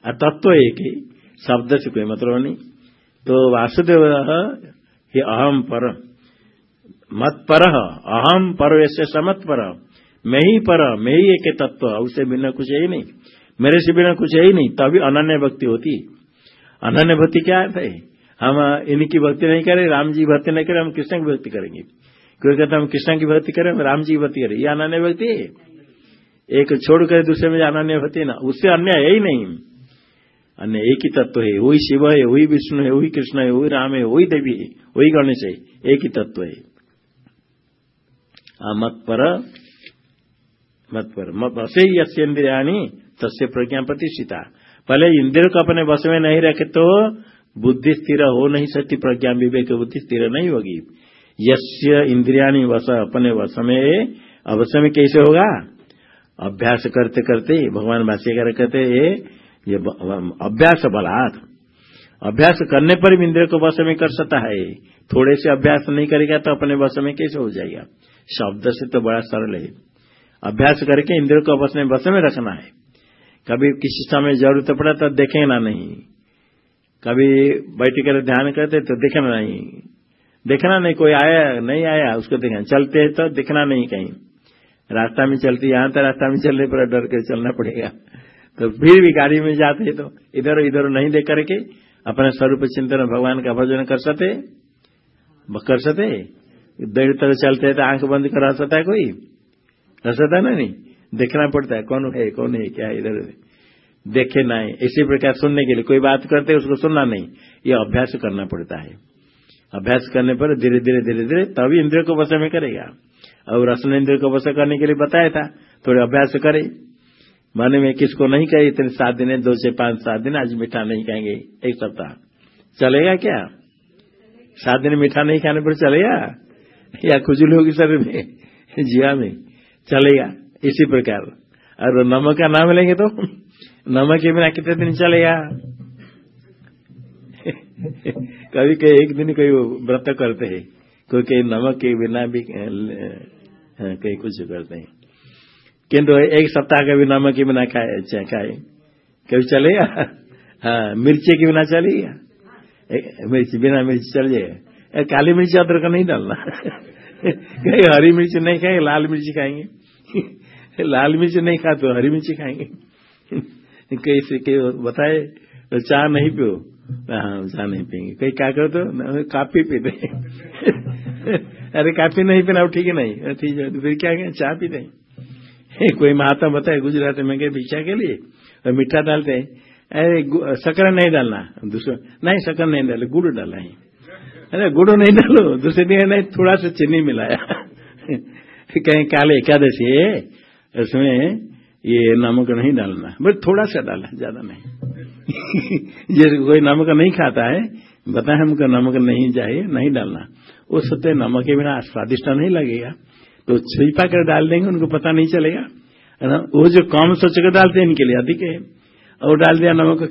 तत्व एक ही। शब्द से कोई मतलब नहीं तो वासुदेव ये अहम पर, मत पर अहम पर वैसे समत पर, मैं ही पर, मैं ही एक तत्व उससे बिना कुछ है ही नहीं। मेरे से बिना कुछ है ही नहीं, तभी अनन्य भक्ति होती। अनन्य भक्ति क्या है हम, इनकी भक्ति नहीं करें राम जी भक्ति नहीं करें, हम कृष्ण की भक्ति करेंगे। कोई कहते हम कृष्ण की भक्ति करें, हम राम जी की भक्ति करें, ये अनन्य भक्ति? एक छोड़ कर दूसरे में अनन्य भक्ति ना, उससे अन्याय है ही नहीं। अन्य एक ही तत्व है, वही शिव है, वही विष्णु है, वही कृष्ण है, वही राम है, वही देवी है, वही गणेश है, एक ही तत्व है। मत पर मत पर बसे यश्यन्द्रियाणी तस्य प्रज्ञा प्रतिष्ठिता। पहले इंद्र को अपने बस में नहीं रखे तो बुद्धि स्थिर हो नहीं सकती, प्रज्ञा विवेक बुद्धि स्थिर नहीं होगी। यस्य इंद्रियाणी वस अपने वस में, अवश्य में कैसे होगा? अभ्यास करते करते भगवान भाष्यकार कहते ये अभ्यास बलात्। अभ्यास करने पर भी इंद्रिय को वश में कर सकता है। थोड़े से अभ्यास नहीं करेगा तो अपने वश में कैसे हो जाएगा? शब्द से तो बड़ा सरल है। अभ्यास करके इंद्रिय को अपने वश में रखना है। कभी किसी समय ज़रूरत पड़ा तो देखें ना नहीं। कभी बैठ कर ध्यान करते तो दिखना नहीं। देखना नहीं, कोई आया, नहीं आया, उसको देखना चलते है तो दिखना नहीं कहीं। रास्ता में चलती, यहाँ तो रास्ता में चलने पर डर के चलना पड़ेगा। तो फिर भी गाड़ी में जाते तो इधर इधर नहीं देख करके अपने स्वरूप चिंतन भगवान का भजन कर सकते कर सकते देर तक चलते तो आँख बंद करा सकता है कोई? कर सकता ना नहीं? देखना पड़ता है, कौन है कौन है, क्या इधर देखे नहीं इसी प्रकार सुनने के लिए कोई बात करते उसको सुनना नहीं। ये अभ्यास करना पड़ता है। अभ्यास करने पर धीरे धीरे धीरे धीरे तभी इंद्रियों को वश में करेगा। और रसन इंद्रियों को वश करने के लिए बताया था, थोड़े अभ्यास करे। मन में किसको नहीं कहे, इतने सात दिन है, दो से पाँच, सात दिन, आज मीठा नहीं खाएँगे, एक सप्ताह। चलेगा क्या? सात दिन मीठा नहीं खाने पर चलेगा? या खुजली होगी शरीर में? जीवा में? चलेगा, इसी प्रकार। और नमक का नाम लेंगे तो? नमक के बिना कितने दिन चलेगा? कभी कहीं एक दिन कोई व्रत करते हैं, कोई कहीं नमक के बिना भी कहीं कुछ करते हैं। किंतु एक सप्ताह का भी नमक के बिना खाए खाए। कभी चलेगा हाँ मिर्ची के बिना चलेगा मिर्ची, बिना मिर्ची चल जाएगा काली मिर्ची अदरक नहीं डालना? कहीं हरी मिर्ची नहीं खाएँगे, लाल मिर्ची खाएँगे। लाल मिर्ची नहीं खा तो हरी मिर्ची खाएँगे। कैसे के बताए तो चाय नहीं पियो। हाँ चाय नहीं पियेंगे कहीं क्या करो तो काफ़ी पीते अरे, काफ़ी नहीं पीना ठीक है नहीं। ठीक है फिर क्या चाय पीते कोई महात्मा बताए गुजरात में गए भिक्षा के लिए? और मीठा डालते अरे शक्कर नहीं डालना। दूसरा, नहीं, शक्कर नहीं डाले, गुड़ डाला है। अरे गुड़ नहीं डालो। दूसरे दिन नहीं, थोड़ा सा चीनी मिलाया। कहीं, काले एकादशी है, उसमें ये नमक नहीं डालना। बस थोड़ा सा डाला, ज़्यादा नहीं। जैसे कोई नमक नहीं खाता है, बताए हमको नमक नहीं चाहिए, नहीं डालना। वो सत्य नमक के बिना स्वादिष्ट नहीं लगेगा। तो छिपा कर डाल देंगे, उनको पता नहीं चलेगा, है ना? वो जो कम सोच कर डालते हैं, इनके लिए अधिक है। और डाल दिया नमक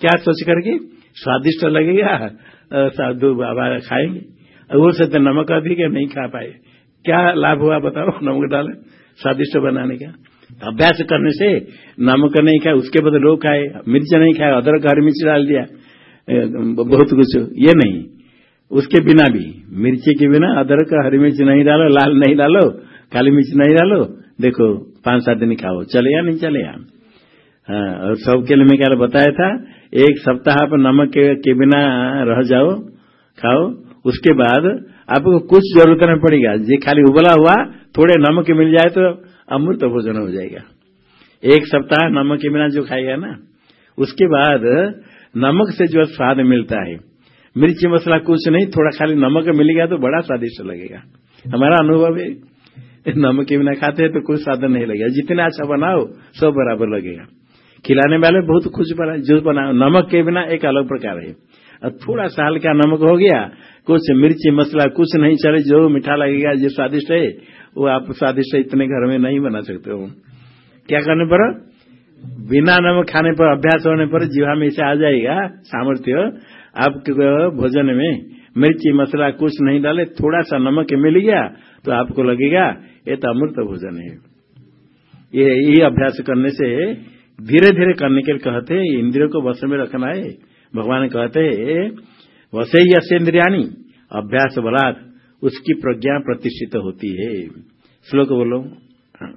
क्या सोच करके? स्वादिष्ट लगेगा साधु बाबा खाएँगे। और वो सत्य नमक अधिक है, नहीं खा पाए। क्या लाभ हुआ बताओ, नमक डाले, स्वादिष्ट बनाने का। अभ्यास करने से नमक नहीं खाए, उसके बदले लोग खाए, मिर्च नहीं खाए, अदरक, हरी मिर्च डाल दिया बहुत कुछ। ये नहीं। उसके बिना भी। मिर्ची के बिना अदरक हरी मिर्च नहीं डालो लाल नहीं डालो काली मिर्च नहीं डालो। देखो पाँच सात दिन खाओ। चलेगा नहीं चलेगा हाँ और सबके लिए मैं क्या बताया था एक सप्ताह पर नमक के, के बिना रह जाओ खाओ। उसके बाद आपको कुछ ज़रूरत नहीं पड़ेगा। ये खाली उबला हुआ थोड़े नमक मिल जाए तो अमृत भोजन हो जाएगा। एक सप्ताह नमक के बिना जो खाएगा ना। उसके बाद नमक से जो स्वाद मिलता है मिर्ची मसाला कुछ नहीं, थोड़ा खाली नमक मिल गया तो बड़ा स्वादिष्ट लगेगा। हमारा अनुभव है, नमक के बिना खाते हैं तो कुछ स्वाद नहीं लगेगा। जितना अच्छा बनाओ, सब बराबर लगेगा। खिलाने वाले बहुत खुश बना, जो बनाओ नमक के बिना एक अलग प्रकार है। और थोड़ा सा हल्का नमक हो गया, कुछ मिर्ची मसला कुछ नहीं चले, जो मीठा लगेगा, जो स्वादिष्ट है, वो आप स्वादिष्ट इतने घर में नहीं बना सकते हो। क्या करने पर? बिना नमक खाने पर, अभ्यास होने पर जीवा में से आ जाएगा, सामर्थ्य। आपके भोजन में मिर्ची मसाला कुछ नहीं डाले, थोड़ा सा नमक मिल गया तो आपको लगेगा, ये तो अमृत भोजन है। ये ये अभ्यास करने से धीरे धीरे करने के लिए कहते हैं, इंद्रियों को वश में रखना है। भगवान कहते हैं, वसे ही इंद्रियाणी। अभ्यास बलात् उसकी प्रज्ञा प्रतिष्ठित होती है। श्लोक बोलो हाँ।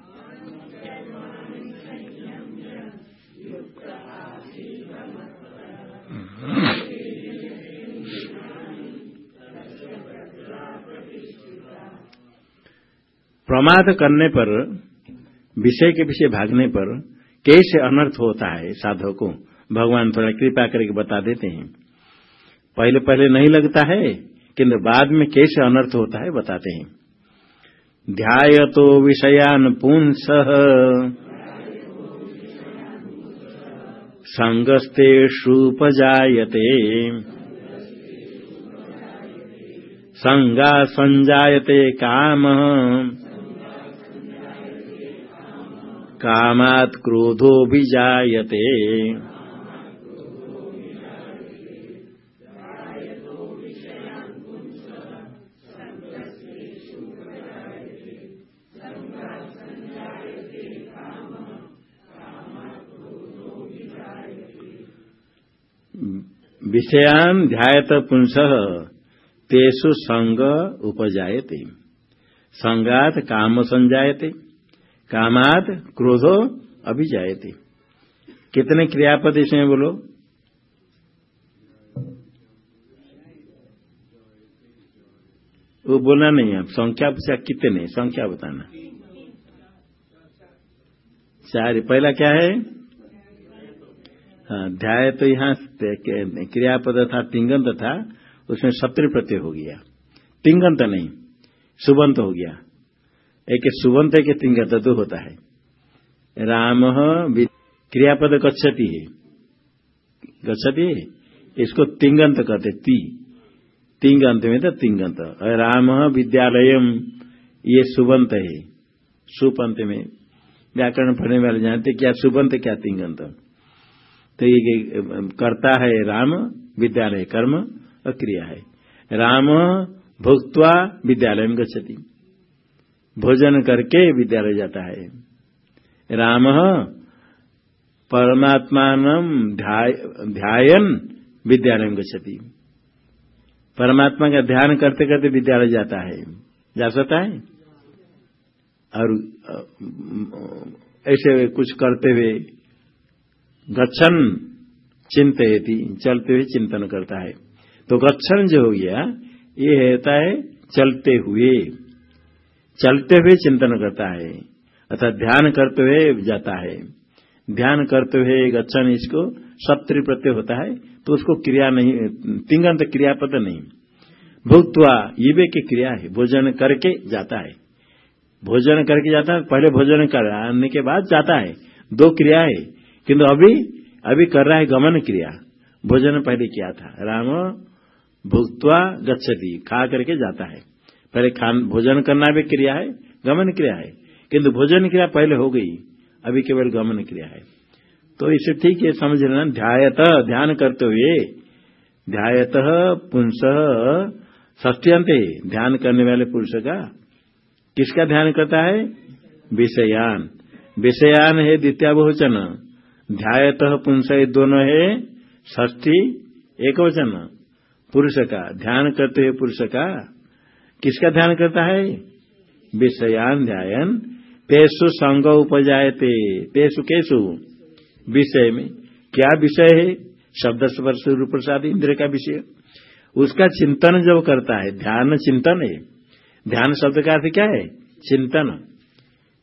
प्रमाद करने पर, विषय के पीछे भागने पर कैसे अनर्थ होता है साधक? को भगवान थोड़ा कृपा करके बता देते हैं। पहले पहले नहीं लगता है, किंतु बाद में कैसे अनर्थ होता है बताते हैं। ध्याय तो विषयान पुंस। संगस्तेषुपजायते संगा संजायते काम। कामात् क्रोधो भी जायते विषयान ध्यात पुंस तेसु संग उपजायते। संगात काम संजायते कामात क्रोधो अभी जायते कितने क्रियापद इसमें बोलो वो बोलना नहीं है संख्या पूछा कितने, संख्या बताना। चार, पहला क्या है? हाँ ध्याय तो यहाँ क्रियापद था, तिंगंत था, उसमें सप्तरी प्रत्यय हो गया। तिंगंत नहीं, सुबंत हो गया। एक सुबंत एक तिंगंत दो होता है। राम क्रियापद गच्छति है। गच्छति इसको तिंगंत कहते ती। तिंगंत में तो तिंगंत। राम विद्यालय ये सुबंत है। सुपंत में। व्याकरण पढ़ने वाले जानते क्या सुबंत क्या तिंगंत। तो ये करता है राम, विद्यालय कर्म और क्रिया है। राम भुक्वा विद्यालय में गच्छति। भोजन करके विद्यालय जाता है। राम परमात्मान ध्यान विद्यालय गच्छति। परमात्मा का ध्यान करते करते विद्यालय जाता है। जा सकता है? और, ऐसे कुछ करते हुए गच्छन चिंतयती, चलते हुए चिंतन करता है। तो गच्छन जो हो गया, ये होता है चलते हुए। चलते हुए चिंतन करता है अर्थात ध्यान करते हुए जाता है। ध्यान करते हुए गच्छन इसको सप्तरी प्रत्यय होता है तो उसको क्रिया नहीं, तिंगंत क्रियापद नहीं। भुगतवा ये वे की क्रिया है, भोजन करके जाता है। भोजन करके जाता है, पहले भोजन करने के बाद जाता है। दो क्रिया है, किंतु अभी अभी कर रहा है गमन क्रिया। भोजन पहले किया था, राम भुगतवा गच्छति, खा करके जाता है। पहले खान भोजन करना भी क्रिया है, गमन क्रिया है। किंतु भोजन क्रिया पहले हो गई, अभी केवल गमन क्रिया है। तो इसे ठीक है समझ लेना, ध्यायत, ध्यान करते हुए, ध्यायत पुंस ष्टियंत ध्यान करने वाले पुरुष का, किसका ध्यान करता है? विषयान। विषयान है द्वितीय बहुचन ध्यात पुंस दोनों है ष्ठी एक वचन पुरुष का, ध्यान करते हुए पुरुष का किसका ध्यान करता है? विषयान ध्यान तेसु संग उपजायते। तेसु केसु विषय में क्या विषय है? शब्द स्पर्श रूप प्रसाद इंद्र का विषय। उसका चिंतन जब करता है, ध्यान चिंतन है। ध्यान शब्द का अर्थ क्या है? चिंतन।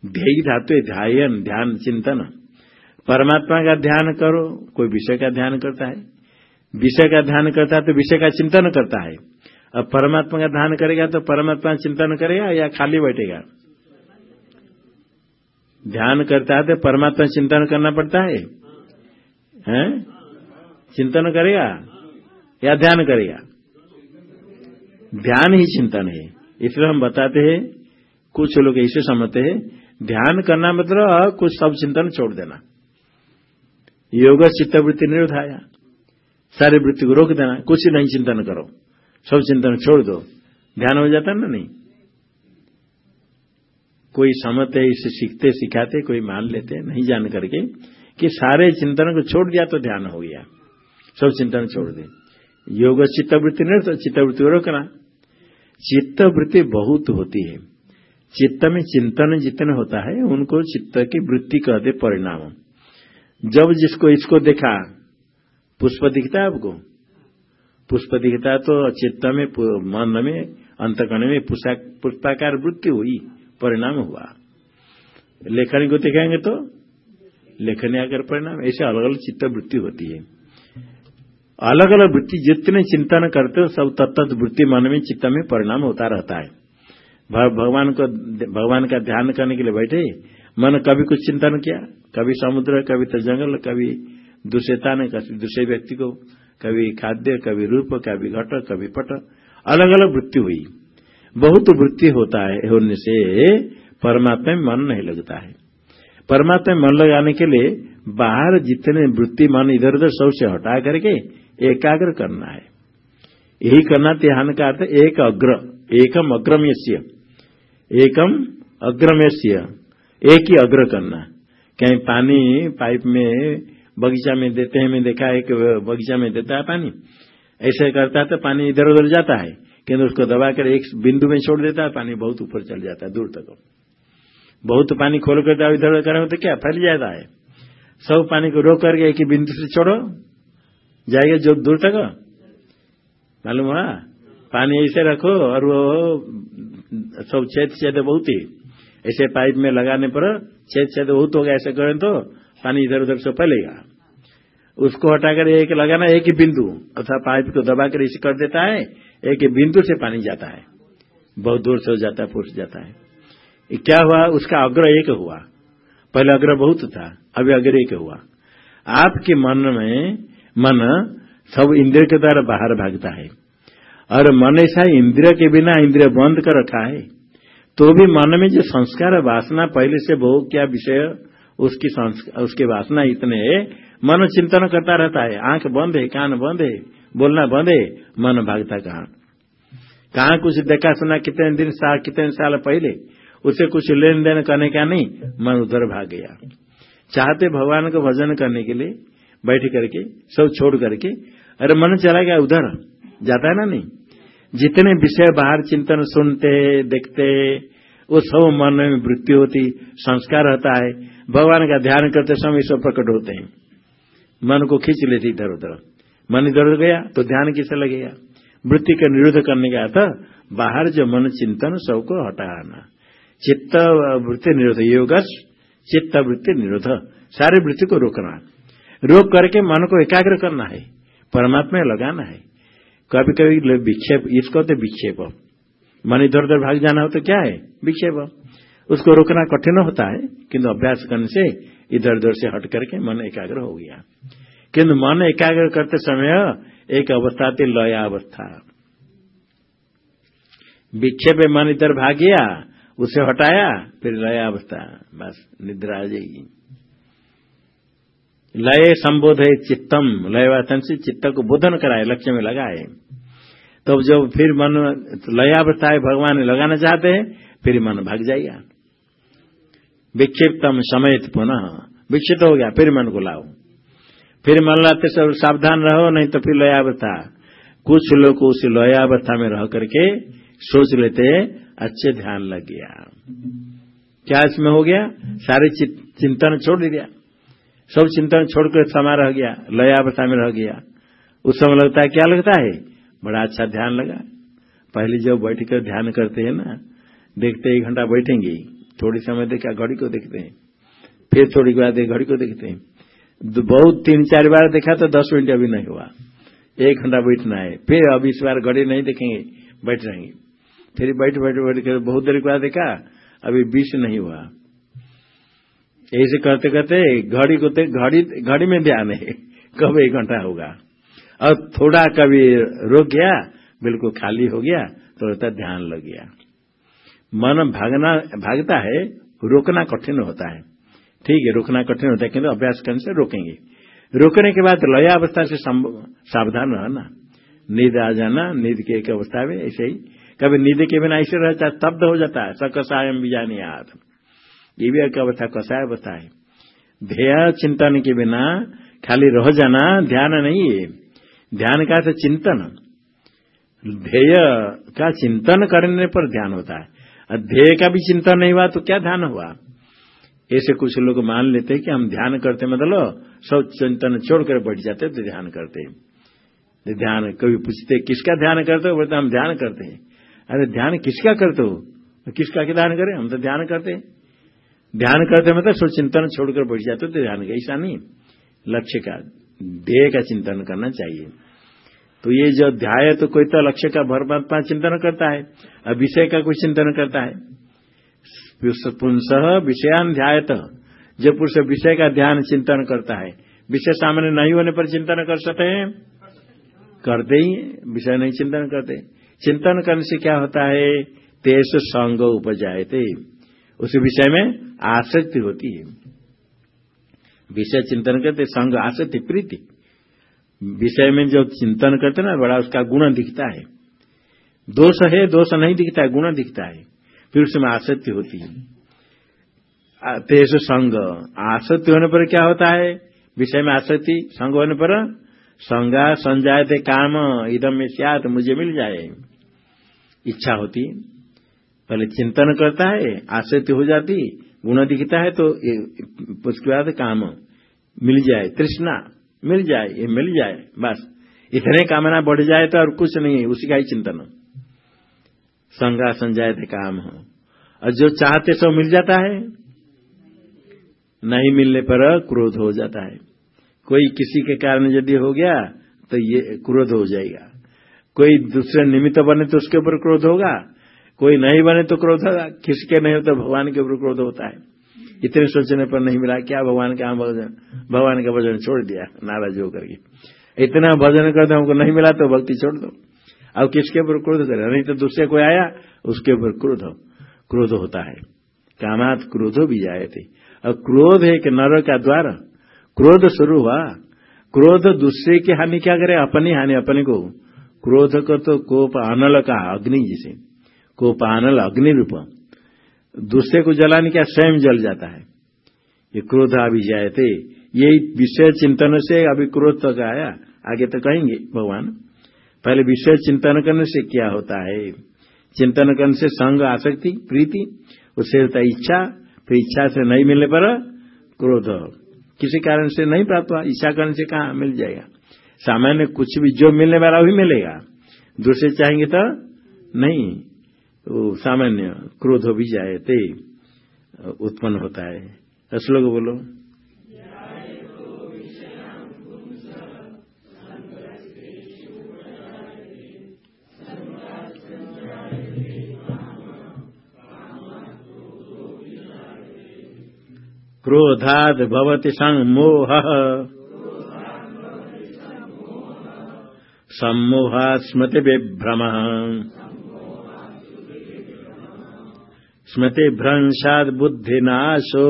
ध्यय धातु ध्यान ध्यान, चिंतन। परमात्मा का ध्यान करो, कोई विषय का ध्यान करता है। विषय का ध्यान करता है तो विषय का चिंतन करता है। अब परमात्मा का ध्यान करेगा तो परमात्मा चिंतन करेगा या खाली बैठेगा? ध्यान करता है तो परमात्मा चिंतन करना पड़ता है। हैं? चिंतन करेगा या ध्यान करेगा? ध्यान ही चिंतन है। इसलिए हम बताते हैं, कुछ लोग ऐसे समझते हैं, ध्यान करना मतलब कुछ सब चिंतन छोड़ देना। योग, चित्तवृत्ति निरोधाया सारी वृत्ति को रोक देना, कुछ नहीं चिंतन करो। सब चिंतन छोड़ दो। ध्यान हो जाता ना नहीं? कोई समझते, इसे सीखते, सिखाते, कोई मान लेते, नहीं जान करके कि सारे चिंतन को छोड़ दिया तो ध्यान हो गया। सब चिंतन छोड़ दे। योग चित्तवृत्ति नहीं तो चित्तवृत्ति रोकना। चित्तवृत्ति बहुत होती है। चित्त में चिंतन जितने होता है, उनको चित्त की वृत्ति कहते परिणाम। जब जिसको, इसको देखा, पुष्प दिखता है आपको? पुष्प दिखता तो चित्त में मन में अंतकण में पुष्पाकार वृत्ति हुई, परिणाम हुआ। लेखन को दिखाएँगे तो लेखन आकर परिणाम, ऐसे अलग अलग चित्त वृत्ति होती है। अलग अलग वृत्ति जितने चिंतन करते हो, सब तत्त वृत्ति मन में, चित्त में परिणाम होता रहता है। भगवान को भगवान का ध्यान करने के लिए बैठे, मन कभी कुछ चिंतन किया, कभी समुद्र, कभी तो जंगल, कभी दुष्यता ने कभी दूसरे व्यक्ति को कभी खाद्य कभी रूप कभी घट कभी पट अलग अलग वृत्ति हुई। बहुत वृत्ति होता है, होने से परमात्मा में मन नहीं लगता है। परमात्मा में मन लगाने के लिए बाहर जितने वृत्ति मन इधर उधर सबसे हटा करके एकाग्र करना है। यही करना ध्यान का अर्थ एक अग्र, एकम अग्रम्य एकम अग्रम्य एक ही अग्र करना। कहीं पानी पाइप में बगीचा में देते हैं मैं देखा है कि बगीचा में देता है पानी। ऐसे करता है तो पानी इधर उधर जाता है। किंतु उसको दबाकर एक बिंदु में छोड़ देता है, पानी बहुत ऊपर चल जाता है, दूर तक। बहुत पानी खोल कर इधर उधर करेंगे तो क्या फैल जाता है? सब पानी को रोक करके एक बिंदु से छोड़ो। जाएगा जो दूर तक। मालूम हुआ? पानी ऐसे रखो और वो सब छेद छेद बहुत ही। ऐसे पाइप में लगाने पर छेद छेद बहुत होगा, ऐसे करें तो पानी इधर उधर से फैलेगा। उसको हटाकर एक लगाना एक ही बिंदु, अथवा पाइप को दबाकर इसे कर देता है, एक ही बिंदु से पानी जाता है। बहुत दूर से हो जाता है फूट जाता है। क्या हुआ? उसका अग्र एक हुआ। पहले अग्र बहुत था, अभी अग्र एक हुआ। आपके मन में, मन सब इंद्रिय के द्वारा बाहर भागता है। और मन ऐसा इंद्रिय के बिना इंद्रिय बंद कर रखा है। तो भी मन में जो संस्कार वासना पहले से भोग क्या विषय, उसकी उसके वासना इतने मन चिंतन करता रहता है। आँख बंद है, कान बंद है, बोलना बंद है, मन भागता कहा? कहा कुछ देखा सुना कितने दिन साल, कितने साल पहले, उसे कुछ लेन देन करने का नहीं, मन उधर भाग गया। चाहते भगवान को भजन करने के लिए, बैठ करके, सब छोड़ करके, अरे मन चला गया उधर, जाता है ना नहीं? जितने विषय बाहर चिंतन सुनते, देखते, वो सब मन में वृत्ति होती, संस्कार रहता है। भगवान का ध्यान करते समय सब प्रकट होते हैं। मन को खींच लेती इधर उधर। मन इधर गया तो ध्यान किसे लगेगा? वृत्ति का निरोध करने का था बाहर जो मन चिंतन सबको हटाना। चित्त वृत्ति निरोध योग चित्त वृत्ति निरोध। सारे वृत्ति को रोकना। रोक करके मन को एकाग्र करना है। परमात्मा लगाना है। कभी कभी विक्षेप, इसको तो विक्षेप। मन इधर उधर भाग जाना हो तो क्या है? विक्षेप। उसको रोकना कठिन होता है, किंतु अभ्यास करने से इधर उधर से हट करके मन एकाग्र हो गया। किंतु मन एकाग्र करते समय एक अवस्था थी लया अवस्था। विक्षेप मन इधर भाग गया, उसे हटाया, फिर लया अवस्था। बस, निद्रा आ जाएगी। लय संबोध है चित्तम, लय वाचन से चित्त को बोधन कराए, लक्ष्य में लगाए। तो जब फिर मन लयावस्था है, भगवान लगाना चाहते हैं, फिर मन भाग जाएगा। विक्षिप्तम समेत पुनः। विक्षिप्त हो गया, फिर मन को लाओ। फिर मन लाते सब सावधान रहो, नहीं तो फिर लयावस्था कुछ लोग उस लयावस्था में रह करके सोच लेते, अच्छे ध्यान लग गया। क्या इसमें हो गया? सारे चिंतन छोड़ दिया। सब चिंतन छोड़कर समा रह गया लयावस्था में रह गया। उस समय लगता है, क्या लगता है? बड़ा अच्छा ध्यान लगा। पहले जब बैठकर ध्यान करते हैं ना, देखते एक घंटा बैठेंगे। थोड़ी समय देखा घड़ी को देखते हैं। फिर थोड़ी बाद घड़ी को देखते हैं। बहुत तीन चार बार देखा तो दस मिनट अभी नहीं हुआ। एक घंटा बैठना है। फिर अब इस बार घड़ी नहीं देखेंगे, बैठ रहेंगे फिर बैठ बैठ बैठ कर बहुत देर के बाद देखा, अभी बीस नहीं हुआ। ऐसे करते करते घड़ी को घड़ी घड़ी में ध्यान है कब एक घंटा होगा। और थोड़ा कभी रुक गया, बिल्कुल खाली हो गया तो ध्यान लग गया। मन भागना, भागता है, रोकना कठिन होता है। ठीक है, रोकना कठिन होता है, किंतु अभ्यास करने से रोकेंगे। रोकने के बाद लया अवस्था से सावधान रहना। नींद आ जाना, नींद की एक अवस्था में ऐसे ही। कभी नींद के बिना ऐसे रहता है, स्तब्ध हो जाता है, सकसायम बीजानी हाथ ये भी एक अवस्था, कसाय अवस्था है। ध्येय, चिंतन के बिना खाली रह जाना, ध्यान नहीं है। ध्यान का तो चिंतन। ध्येय का चिंतन करने पर ध्यान होता है। ध्येय का भी चिंता नहीं हुआ तो क्या ध्यान हुआ? ऐसे कुछ लोग मान लेते हैं कि हम ध्यान करते मतलब सब चिंतन छोड़कर बैठ जाते तो ध्यान करते तो ध्यान, कभी पूछते किसका ध्यान करते हो? बोलते हम ध्यान करते हैं। अरे, ध्यान किसका करते हो? तो किसका क्या ध्यान करें? हम तो ध्यान करते ध्यान करते मतलब सब चिंतन छोड़कर बैठ जाते तो ध्यान ऐसा नहीं। लक्ष्य का ध्येय का चिंतन करना चाहिए। तो ये जो ध्याय तो कोई तो लक्ष्य का परमात्मा चिंतन करता है अब विषय का कोई चिंतन करता है। पुंस विषयान ध्यायत। जो पुरुष विषय का ध्यान चिंतन करता है। विषय सामान्य नहीं होने पर चिंतन कर सकते हैं? करते ही विषय नहीं चिंतन करते। चिंतन करने से क्या होता है? तेज संग उपजाए थे उस विषय में आसक्ति होती है। विषय चिंतन करते, संग आसक्ति, प्रीति। विषय में जो चिंतन करते ना, बड़ा उसका गुण दिखता है। दोष है, दोष नहीं दिखता है गुण दिखता है। फिर उसमें आसक्ति होती है। तेज संग। आसक्ति होने पर क्या होता है? विषय में आसक्ति, संग होने पर संगा संजाय थे काम इदम में सियात, मुझे मिल जाए। इच्छा होती पहले चिंतन करता है, आसक्ति हो जाती, गुण दिखता है तो उसके बाद काम। मिल जाए, तृष्णा। मिल जाए, ये मिल जाए, बस। इतने कामना बढ़ जाए तो और कुछ नहीं है, उसी का ही चिंतन हो। संगा संजाय थे काम हो। और जो चाहते सो मिल जाता है। नहीं मिलने पर क्रोध हो जाता है। कोई किसी के कारण यदि हो गया तो ये क्रोध हो जाएगा। कोई दूसरे निमित्त बने तो उसके ऊपर क्रोध होगा। कोई नहीं बने तो क्रोध होगा। किसके नहीं हो तो भगवान के ऊपर क्रोध होता है। इतने सोचने पर नहीं मिला, क्या भगवान का भजन? भगवान का भजन छोड़ दिया, नाराज़ होकर के। इतना भजन करते हमको नहीं मिला तो भक्ति छोड़ दो। अब किसके ऊपर क्रोध करे? नहीं तो दूसरे कोई आया, उसके ऊपर क्रोध हो। क्रोध होता है। कामात क्रोधो भी जाए थे। और क्रोध है कि नर का द्वार। क्रोध शुरू हुआ। क्रोध दूसरे की हानि क्या करे? अपनी हानि, अपने को। क्रोध को तो कोप अनल का अग्नि जिसे। कोप अनल अग्नि रूप दूसरे को जलाने क्या स्वयं जल जाता है। ये क्रोध अभी जाए थे यही विषय चिंतन से अभी क्रोध तक आया। आगे तो कहेंगे, भगवान, पहले विषय चिंतन करने से क्या होता है? चिंतन करने से संग आसक्ति, प्रीति उससे होता इच्छा, फिर इच्छा से नहीं मिलने पर क्रोध। किसी कारण से नहीं प्राप्त हुआ, इच्छा करने से कहा मिल जाएगा? सामान्य कुछ भी जो मिलने वाला वही मिलेगा। दूसरे चाहेंगे तो नहीं। वो सामान्य क्रोध भी जाए ते उत्पन्न होता है। श्लोक बोलो। क्रोधाद भवति संमोह सम्मोहा। स्मृति विभ्रम स्मृति भ्रंशाद बुद्धिनाशो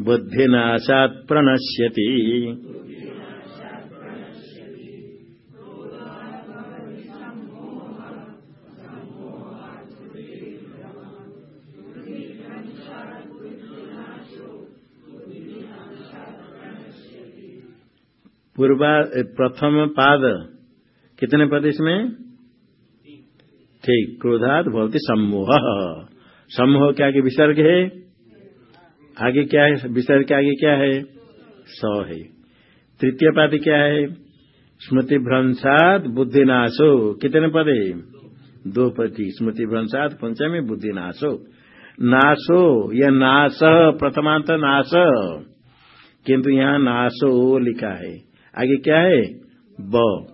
बुद्धिनाशात प्रणश्यति। पूर्वा प्रथम पाद कितने पद इसमें? ठीक क्रोधात भवती सम्मोह। सम्मोह के आगे विसर्ग है। आगे क्या है? विसर्ग के आगे क्या है? स है। तृतीय पाद क्या है? स्मृति भ्रंशात बुद्धिनाशो। कितने पद है? दो पति स्मृति भ्रंशात पंचमी, बुद्धिनाशो। नाशो, यह नाश, प्रथमांत नाश। किंतु यहाँ नाशो लिखा है। आगे क्या है? ब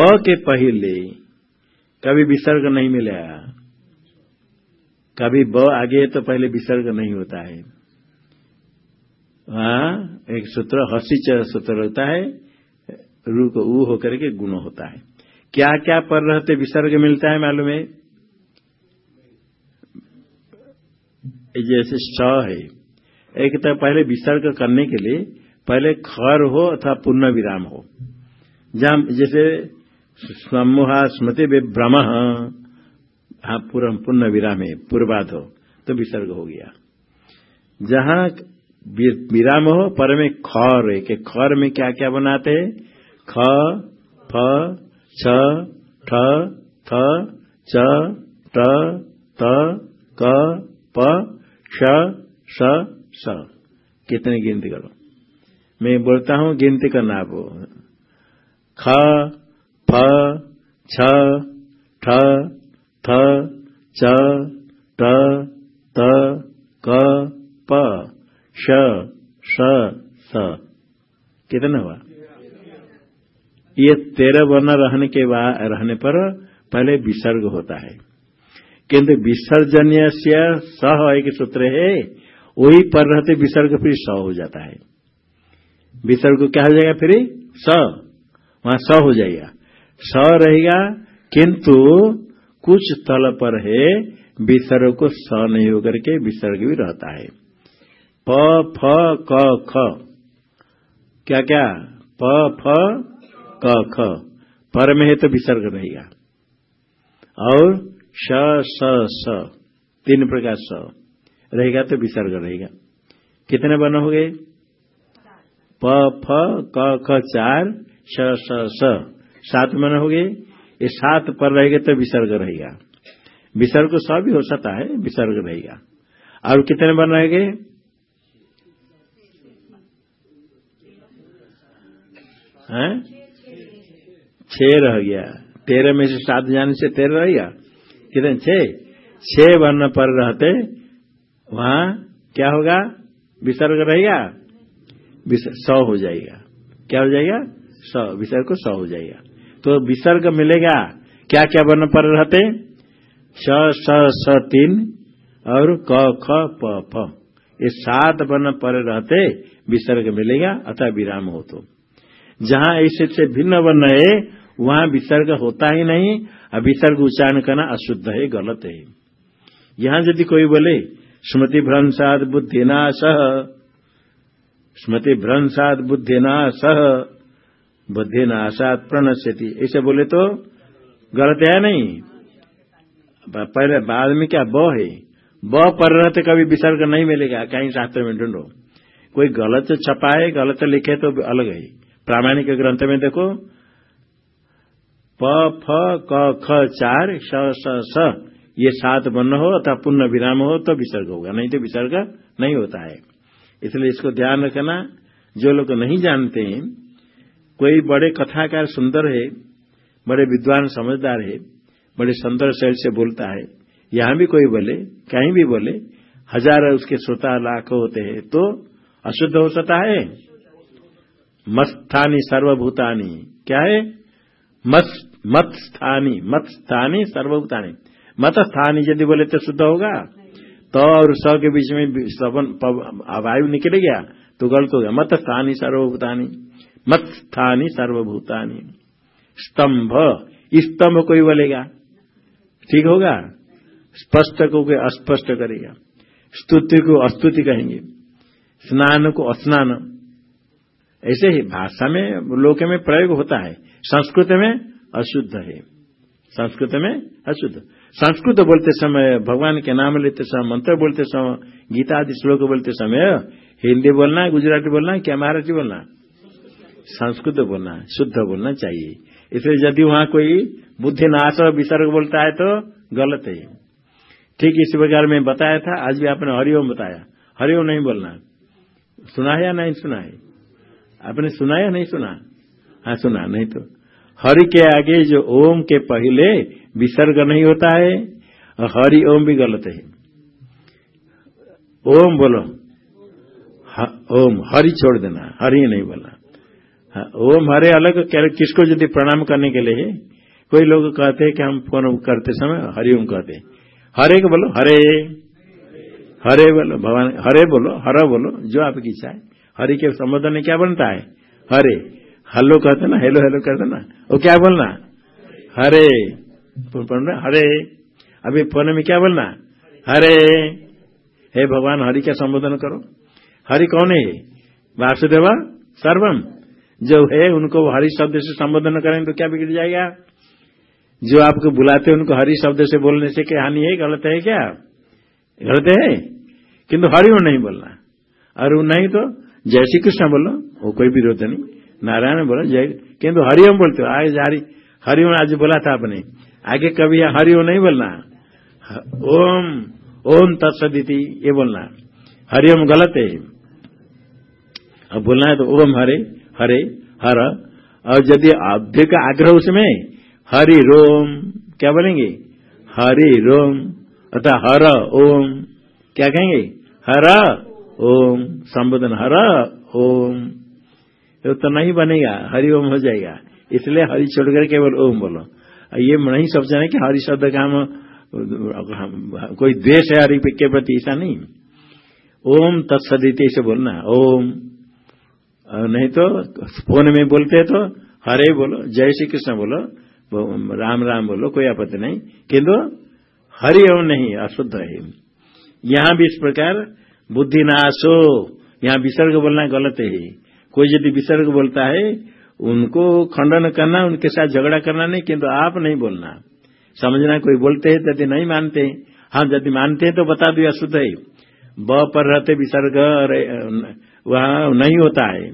के पहले कभी विसर्ग नहीं मिलेगा कभी ब आगे तो पहले विसर्ग नहीं होता है। हाँ एक सूत्र, हसी सूत्र होता है रू को ऊ होकर के गुण होता है। क्या क्या पर रहते विसर्ग मिलता है मालूम है? जैसे स है। एक तो पहले विसर्ग करने के लिए पहले खर हो अथवा पुण्य विराम हो। जहाँ जैसे समूहा स्मृति विभ्रम। हाँ पूर्ण पुण्य विराम है पूर्वाध तो विसर्ग हो गया। जहाँ विराम हो, पर में खर है कि खर में क्या क्या बनाते हैं? ख, फ, छ, ठ, थ, च, ट, त, क, प श स स। कितने गिनती करो। मैं बोलता हूँ गिनती करना आप। ख फ छ, ठ, थ, च, ट, त, क, प, श स स। कितना हुआ? ये तेरह वर्ण रहने के बाद रहने पर पहले विसर्ग होता है। किंतु विसर्जन्य से सह एक सूत्र है, वही पर रहते विसर्ग फिर स हो जाता है। विसर्ग क्या हो जाएगा फिर? स। वहाँ स हो जाएगा। स रहेगा, किंतु कुछ तल पर है, विसर्ग को स नहीं होकर के विसर्ग भी रहता है। प, फ, क, ख। क्या क्या प, फ, क, ख। पर में है तो विसर्ग रहेगा। और श, स स। तीन प्रकार स। रहेगा तो विसर्ग रहेगा। कितने बन हो गए प, फ, क ख चार, श स स। सात मन हो गए, ये सात पर रहेगा तो विसर्ग रहेगा। विसर्ग स भी हो सकता है, विसर्ग रहेगा। और कितने बन रहेंगे छह रह गया। तेरह में से सात जाने से तेरह रहेगा कितने? छह। छह वर्ण पर रहते, वहाँ क्या होगा? विसर्ग रहेगा। सौ हो जाएगा। क्या हो जाएगा? सौ। विसर्ग को स हो जाएगा। तो विसर्ग मिलेगा। क्या क्या वर्ण पर रहते? स स स तीन और क, ख, प, फ। ये सात वर्ण पर रहते, विसर्ग मिलेगा अथवा विराम हो तो। जहाँ ऐसे से भिन्न वर्ण है, वहाँ विसर्ग होता ही नहीं और विसर्ग उच्चारण करना अशुद्ध है, गलत है। यहाँ यदि कोई बोले स्मृति भ्रंशाद बुद्धिनाश स्मृति भ्रंशाद बुद्धिनाश बुद्धिनाशात प्रणश्यति। ऐसे बोले तो गलत है नहीं? पहले बाद में क्या ब है? ब पर रहते कभी विसर्ग नहीं मिलेगा, कहीं शास्त्र में ढूंढो। कोई गलत छपा है गलत लिखे तो अलग है। प्रामाणिक ग्रंथ में देखो। प, फ, क, ख, चार स स स। ये सात वर्ण हो अथवा पुण्य विराम हो तो विसर्ग होगा, नहीं तो विसर्ग नहीं होता है। इसलिए इसको ध्यान रखना। जो लोग नहीं जानते हैं कोई बड़े कथाकार सुंदर है, बड़े विद्वान समझदार है, बड़े सुंदर शैल से बोलता है, यहाँ भी कोई बोले, कहीं भी बोले, हज़ार उसके श्रोता लाख होते हैं तो अशुद्ध हो सकता है? मत्स्थानी सर्वभूतानी। क्या है? मत मत स्थानी मत स्थानी सर्वभूतानी। मत स्थानी यदि बोले तो शुद्ध होगा? तो और स के बीच में वायु निकल गया तो गलत हो गया। मत स्थानी सर्वभूतानी। मत स्थानी सर्वभूतानी। स्तंभ स्तंभ कोई बोलेगा। ठीक होगा? स्पष्ट को कोई अस्पष्ट करेगा। स्तुति को अस्तुति कहेंगे। स्नान को अस्नान। ऐसे ही भाषा में, लोक में प्रयोग होता है। संस्कृत में अशुद्ध है। संस्कृत में अशुद्ध। संस्कृत बोलते समय, भगवान के नाम लेते समय, मंत्र बोलते समय, गीता आदि श्लोक बोलते समय, हिंदी बोलना, गुजराती बोलना, क्या मराठी बोलना? संस्कृत बोलना शुद्ध बोलना चाहिए। इसलिए यदि वहाँ कोई बुद्धि नाश और विसर्ग बोलता है तो गलत है। ठीक इसी प्रकार में बताया था, आज भी आपने हरिओम बताया। हरिओम नहीं बोलना। सुना है या नहीं सुना है? आपने सुना या नहीं सुना? हाँ सुना, नहीं तो। हरि के आगे जो ओम के पहले विसर्ग नहीं होता है और हरि ओम भी गलत है। ओम बोलो। ओम, हरि छोड़ देना, हरि नहीं बोलना। ओम हरे अलग किसको यदि प्रणाम करने के लिए, कोई लोग कहते हैं कि हम फ़ोन करते समय हरिओम कहते हैं। हरे को बोलो, हरे। हरे बोलो, भगवान, हरे बोलो, हरा बोलो, जो आपकी इच्छा है। हरि के संबोधन में क्या बनता है? हरे। हेलो कहते ना, हेलो हेलो कहते ना, वो क्या बोलना? हरे। हरे। अभी फ़ोन में क्या बोलना? हरे। हे भगवान, हरि का संबोधन करो। हरि कौन है? वासुदेव, सर्वम। जो है, उनको हरि शब्द से संबोधन करेंगे तो क्या बिगड़ जाएगा? जो आपको बुलाते हैं, उनको हरि शब्द से बोलने से क्या हानि है? गलत है क्या? गलत है? किंतु हरिओम नहीं बोलना। और नहीं तो जय श्री कृष्ण बोलो, वो कोई विरोध नहीं। नारायण बोलो, जय। किंतु हरिओम बोलते हो आज हरि हरिओम आज बोला था आपने। आगे कभी हरिओम नहीं बोलना। ओम ओम तत्सदिति, ये बोलना। हरिओम गलत है। अब बोलना है तो ओम हरे हरे, हर, और यदि अभ्य का आग्रह उसमें, हरि रोम, क्या बोलेंगे? हरि रोम, अतः हर ओम, क्या कहेंगे? हर ओम, संबोधन हर ओम। ये तो नहीं बनेगा, हरि ओम हो जाएगा। इसलिए हरि छोड़कर केवल ओम बोलो। ये नहीं सोचना कि हरि शब्द का हम कोई द्वेष है हरि के प्रति, ऐसा नहीं। ओम तत्सदित से बोलना ओम। नहीं तो फ़ोन में बोलते तो हरे बोलो, जय श्री कृष्ण बोलो राम राम बोलो, कोई आपत्ति नहीं। किंतु हरि ओम नहीं, अशुद्ध है। यहाँ भी इस प्रकार बुद्धि नाशो, यहाँ विसर्ग बोलना गलत है। कोई यदि विसर्ग बोलता है, उनको खंडन करना, उनके साथ झगड़ा करना नहीं, किंतु आप नहीं बोलना। समझना कोई बोलते हैं, यदि नहीं मानते हैं। हाँ यदि मानते हैं तो बता दो, अशुद्ध है। ब पर रहते विसर्ग वहाँ नहीं होता है।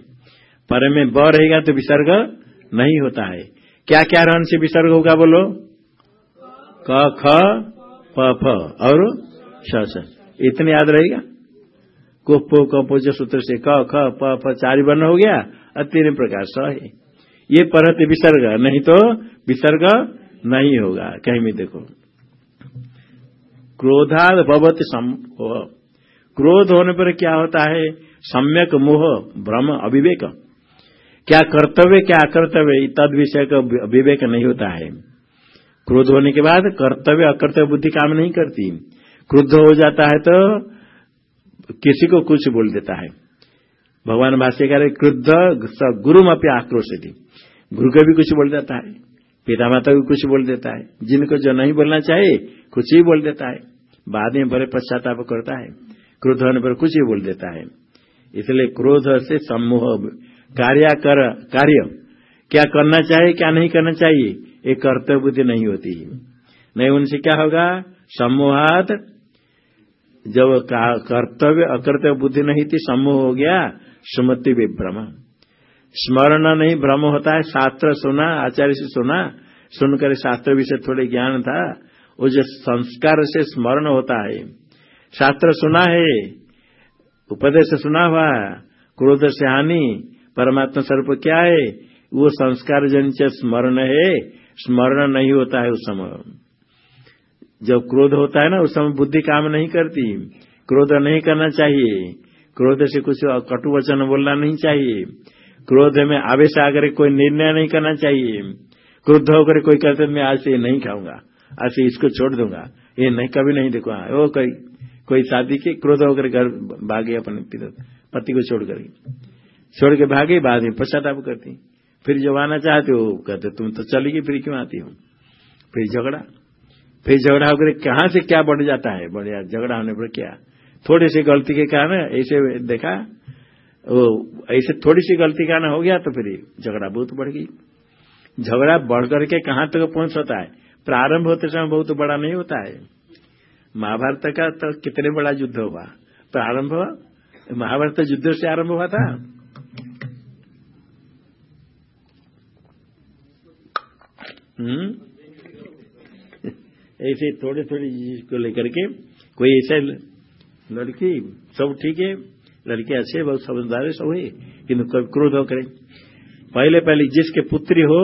पर में ब रहेगा तो विसर्ग नहीं होता है। क्या क्या रहन से विसर्ग होगा बोलो? क, ख, प, फ और इतने याद रहेगा? कोपो कपो जो सूत्र से क, ख, प, फ चार वर्ण हो गया। और तीन प्रकार स है। ये परत विसर्ग, नहीं तो विसर्ग नहीं होगा। कहीं भी देखो। क्रोधाद भवत क्रोध होने पर क्या होता है? सम्यक मोह भ्रम अविवेक। क्या कर्तव्य, क्या अकर्तव्य तद विषय का विवेक नहीं होता है। क्रोध होने के बाद कर्तव्य, अकर्तव्य बुद्धि काम नहीं करती। क्रोध हो जाता है तो किसी को कुछ बोल देता है। भगवान भाष्यकार क्रुद्ध गुरु में आक्रोश थी गुरु को भी कुछ बोल देता है पिता माता को कुछ बोल देता है। जिनको जो नहीं बोलना चाहिए, कुछ ही बोल देता है। बाद में बड़े पश्चाताप करता है। क्रोध होने पर कुछ ही बोल देता है। इसलिए क्रोध से सम्मोह, कार्य कर, कार्य। क्या करना चाहिए, क्या नहीं करना चाहिए? ये कर्तव्य बुद्धि नहीं होती। नहीं, उनसे क्या होगा? सम्मोहात। जब कर्तव्य, अकर्तव्य बुद्धि नहीं थी, सम्मोह हो गया, सुमति विभ्रम स्मरण नहीं, भ्रम होता है, शास्त्र सुना, आचार्य से सुना, सुनकर शास्त्र विषय थोड़े ज्ञान था वो जो संस्कार से स्मरण होता है। शास्त्र सुना है उपदेश सुना हुआ क्रोध से हानि, परमात्मा स्वरूप क्या है? वो संस्कार जनित स्मरण है। स्मरण नहीं होता है उस समय। जब क्रोध होता है ना, उस समय बुद्धि काम नहीं करती। क्रोध नहीं करना चाहिए। क्रोध से कुछ कटु वचन बोलना नहीं चाहिए। क्रोध में आवेश आकर कोई निर्णय नहीं करना चाहिए। क्रोध होकर कोई कहते मैं आज से नहीं खाऊँगा। आज से इसको छोड़ दूँगा। ये नहीं, कभी नहीं देखो वो कोई कोई शादी के, क्रोध होकर घर भागे अपने पिता पति को छोड़कर छोड़ के भागे, बाद में पश्चाताप करती। फिर जब आना चाहते हो कहते, तुम तो चलेगी फिर क्यों आती हो? फिर झगड़ा। फिर झगड़ा होकर कहाँ से क्या बढ़ जाता है? बढ़िया झगड़ा होने पर क्या? थोड़ी सी गलती के कारण ऐसे देखा, वो ऐसे थोड़ी सी गलती कारण हो गया तो फिर झगड़ा बहुत बढ़ गई। झगड़ा बढ़ करके कहाँ तक पहुँच सकता है? प्रारंभ होते समय बहुत बड़ा नहीं होता है। महाभारत का तो कितने बड़ा युद्ध हुआ? प्रारंभ महाभारत युद्ध से आरंभ हुआ था? हम्म? ऐसे थोड़े थोड़ी चीज़ को लेकर के कोई ऐसे लड़की, सब ठीक है? लड़के अच्छे, बहुत समझदार है, सब है किन्तु क्रोध हो करे पहले पहले जिसके पुत्री हो,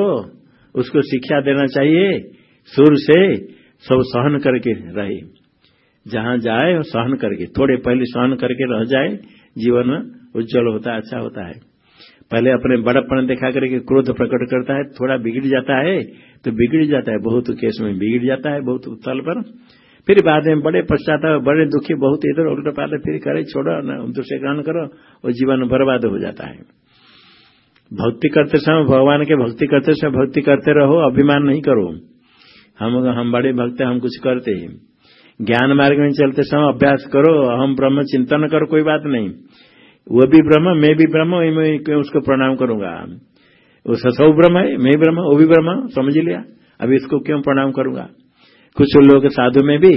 उसको शिक्षा देना चाहिए, सुर से सब सहन करके रहे। जहाँ जाए और सहन करके, थोड़े पहले सहन करके रह जाए, जीवन उज्जवल होता है अच्छा होता है। पहले अपने बड़प्पन देखा करके क्रोध प्रकट करता है, थोड़ा बिगड़ जाता है तो बिगड़ जाता है, बहुत केस में बिगड़ जाता है, बहुत तल पर। फिर बाद में बड़े पश्चात बड़े दुखी, बहुत इधर उल्टा पाले फिर करे, छोड़ो, न दूसरे ग्रहण करो वो जीवन बर्बाद हो जाता है। भक्ति करते समय, भगवान के भक्ति करते समय, भक्ति करते रहो, अभिमान नहीं करो। हम हम बड़े भक्त हम कुछ करते हैं। ज्ञान मार्ग में चलते समय अभ्यास करो हम ब्रह्म चिंतन करो, कोई बात नहीं। वो भी ब्रह्म, मैं भी ब्रह्म मैं उसको प्रणाम करूँगा? वो ससौ ब्रह्म है, मैं ब्रह्म, वो भी ब्रह्म, समझ लिया? अभी इसको क्यों प्रणाम करूँगा? कुछ लोग साधु में भी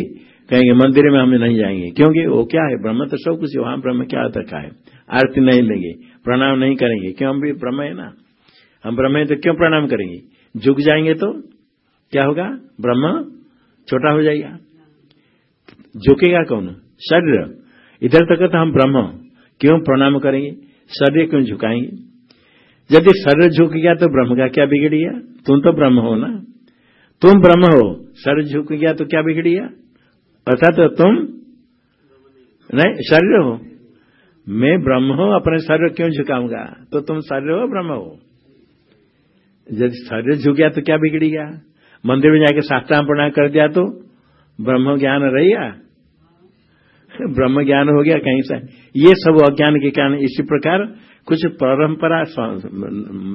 कहेंगे, मंदिर में हम नहीं जाएँगे। क्योंकि वो क्या है, ब्रह्म तो सब कुछ वहाँ ब्रह्म क्या रखा है? आरती नहीं लेंगे, प्रणाम नहीं करेंगे। क्यों? हम भी ब्रह्म है ना? हम ब्रह्म है तो क्यों प्रणाम करेंगे? झुक जाएँगे तो? क्या होगा? ब्रह्म छोटा हो जाएगा। झुकेगा कौन? शरीर। इधर तक तो हम ब्रह्म। क्यों प्रणाम करेंगे? शरीर क्यों झुकाएँगे? यदि शरीर झुक गया तो ब्रह्म का क्या बिगड़ गया? तुम तो ब्रह्म हो ना? तुम ब्रह्म हो, शरीर झुक गया तो क्या बिगड़ गया? अर्थात तो तुम नहीं, शरीर हो। मैं ब्रह्म हो, अपने शरीर क्यों झुकाऊँगा? तो तुम शरीर हो, ब्रह्म हो। यदि शरीर झुक गया तो क्या बिगड़ गया? मंदिर में जाके शास्त्रांपणा कर दिया तो ब्रह्म ज्ञान रहेगा ब्रह्म ज्ञान हो गया, कहीं से। ये सब अज्ञान के कारण इसी प्रकार कुछ परंपरा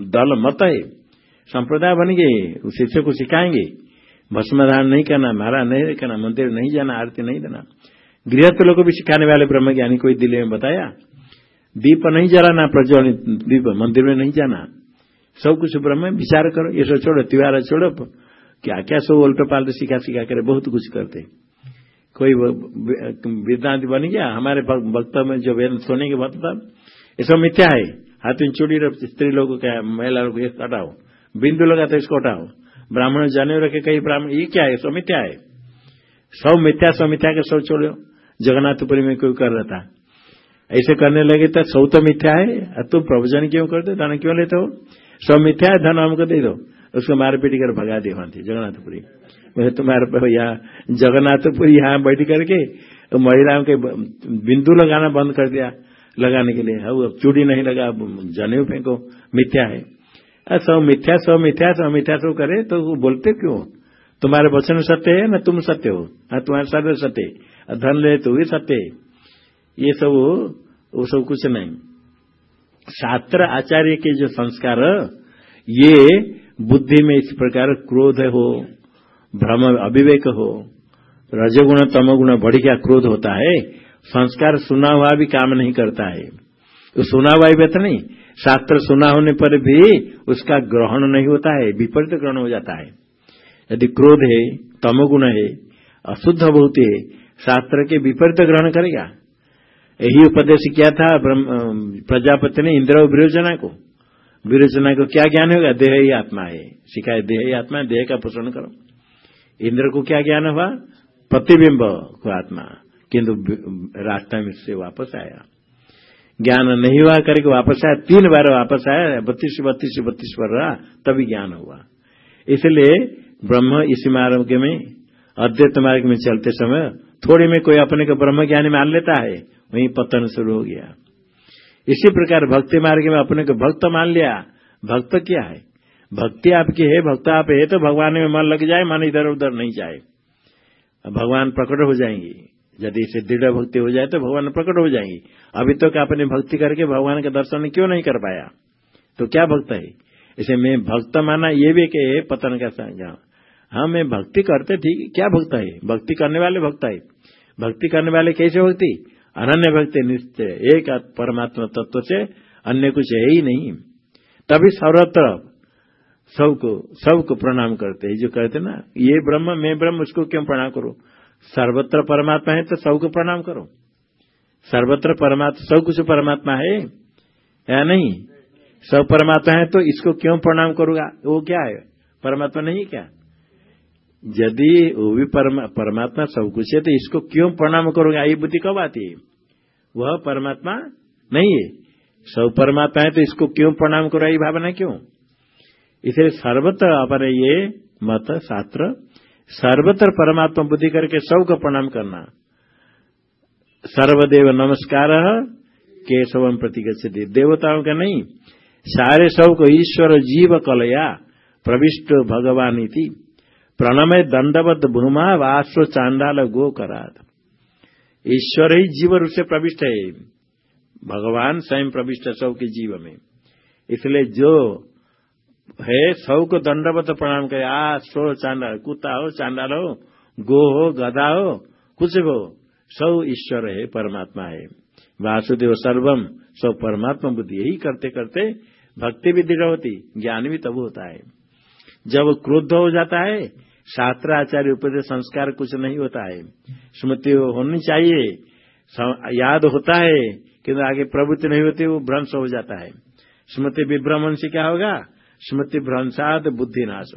दल मत है, संप्रदाय बन गए शिष्य को सिखाएँगे। भस्मदान नहीं करना मारा नहीं करना, मंदिर नहीं जाना, आरती नहीं देना। गृहस्थ लोग को भी सिखाने वाले ब्रह्म ज्ञानी कोई दिल्ली में बताया। दीप नहीं जलाना, प्रज्वलित दीप, मंदिर में नहीं जाना। सब कुछ ब्रह्म विचार करो, ये सब छोड़ो त्योहार छोड़ो क्या क्या सब उल्टो पाल्टो सिखा सिखा कर, बहुत कुछ करते। कोई वेदांत बन गया, हमारे भक्त में जो वेद सोने के था ये सब मिथ्या है। हाथ में चूड़ी स्त्री लोगों का, महिला लोग हटाओ। बिंदु लगा तो इसको हटाओ। ब्राह्मण जाने रखे कई ब्राह्मण, ये क्या है? सब मिथ्या है। सब मिथ्या सब मिथ्या के सब छोड़ो। जगन्नाथपुरी में कोई कर रहा था ऐसे करने लगे तो सब तो मिथ्या है। तुम प्रवचन क्यों करते? धन क्यों लेते हो? सब मिथ्या है, धन हमको दे दो। उसको मार पीट कर भगा दी वहाँ थी जगन्नाथपुरी। मैं तुम्हारे यहाँ जगन्नाथपुरी यहाँ बैठ करके तो महिलाओं के बिंदु लगाना बंद कर दिया लगाने के लिए। अब चूड़ी नहीं लगा जनेऊ फेंको मिथ्या है। सब मिथ्या सब मिथ्या सब मिथ्या, सब करे तो वो बोलते क्यों? तुम्हारे वचन सत्य है ना तुम सत्य हो? हाँ तुम्हारे सर्व सत्य धन ले तो भी सत्य ये सब वो सब कुछ नहीं। शास्त्र आचार्य के जो संस्कार, ये बुद्धि में इस प्रकार क्रोध हो भ्रम अविवेक हो, रजगुण, तमगुण बढ़ गया क्रोध होता है, संस्कार सुना हुआ भी काम नहीं करता है। तो सुना हुआ ही नहीं, शास्त्र सुना होने पर भी उसका ग्रहण नहीं होता है, विपरीत ग्रहण हो जाता है। यदि क्रोध है, तमगुण है, अशुद्ध बहुत है, शास्त्र के विपरीत ग्रहण करेगा। यही उपदेश किया था प्रजापति ने इंद्र विरोचना को। विरोचना को क्या ज्ञान होगा? देह ही आत्मा है। सिखाए देह ही आत्मा देह का पोषण करो। इंद्र को क्या ज्ञान हुआ? प्रतिबिंब को आत्मा। किंतु रास्ता में से वापस आया। ज्ञान नहीं हुआ, करके वापस आया। तीन बार वापस आया। बत्तीस बत्तीस बत्तीस पर रहा, तभी ज्ञान हुआ। इसलिए ब्रह्म इसी मार्ग में, अद्वैत मार्ग में चलते समय थोड़े में कोई अपने को ब्रह्म ज्ञान मान लेता है, वहीं पतन शुरू हो गया। इसी प्रकार भक्ति मार्ग में अपने को भक्त मान लिया। भक्त क्या है? भक्ति आपकी है, भक्त आप है तो भगवान में मन लग जाए, मन इधर उधर नहीं जाए। भगवान प्रकट हो जाएँगे। यदि इसे दृढ़ भक्ति हो जाए तो भगवान प्रकट हो जाएँगे। अभी तक तो आपने भक्ति करके भगवान का दर्शन क्यों नहीं कर पाया? तो क्या भक्त है? इसे मैं भक्त माना, ये भी के पतन का संज्ञा। हाँ मैं भक्ति करते ठीक, क्या भक्त है? भक्ति करने वाले भक्त है। भक्ति करने वाले कैसे भक्ति? अनन्य भक्ति निश्चय। एक परमात्मा तत्व से अन्य कुछ है ही नहीं। तभी सर्वत्र सबको सबको प्रणाम करते हैं। जो कहते ना, ये ब्रह्म, मैं ब्रह्म, उसको क्यों प्रणाम करो? सर्वत्र परमात्मा है तो सबको प्रणाम करो। सर्वत्र परमात्मा, सब कुछ परमात्मा है या नहीं? सब परमात्मा है तो इसको क्यों प्रणाम करूँगा? वो क्या है? परमात्मा नहीं क्या? यदि वो भी परमात्मा सब कुछ है तो इसको क्यों प्रणाम करूँगा? ये बुद्धि कब आती है। वह परमात्मा नहीं है। सब परमात्मा है तो इसको क्यों प्रणाम करो ये भावना क्यों? इसलिए सर्वत्र अपने ये मत, शास्त्र, सर्वत्र परमात्मा बुद्धि करके सबको प्रणाम करना। सर्वदेव नमस्कार केशवम प्रतिगछति देवताओं का नहीं, सारे सबको ईश्वर जीव कलया, प्रविष्ट भगवान इति प्रणमय दंडवत भूमा वाश्व चांडाल गो करात ईश्वर ही जीव रूप से प्रविष्ट है। भगवान स्वयं प्रविष्ट है सबके जीव में। इसलिए जो है सबको दंडवत प्रणाम करे। आ, सो चांडाल कुत्ता हो चांडाल हो गो हो, गधा हो, कुछ हो सब ईश्वर है परमात्मा है। वासुदेव सर्वम सब परमात्मा बुद्धि यही करते करते भक्ति भी दृढ़ होती, ज्ञान भी तब होता है। जब क्रोध हो जाता है शास्त्र आचार्य उपदेश संस्कार कुछ नहीं होता है। स्मृति होनी चाहिए। याद होता है, किंतु आगे प्रवृत्ति नहीं होती, वो भ्रंश हो जाता है। स्मृति विभ्रमण से क्या होगा? स्मृति भ्रंशात बुद्धि नाश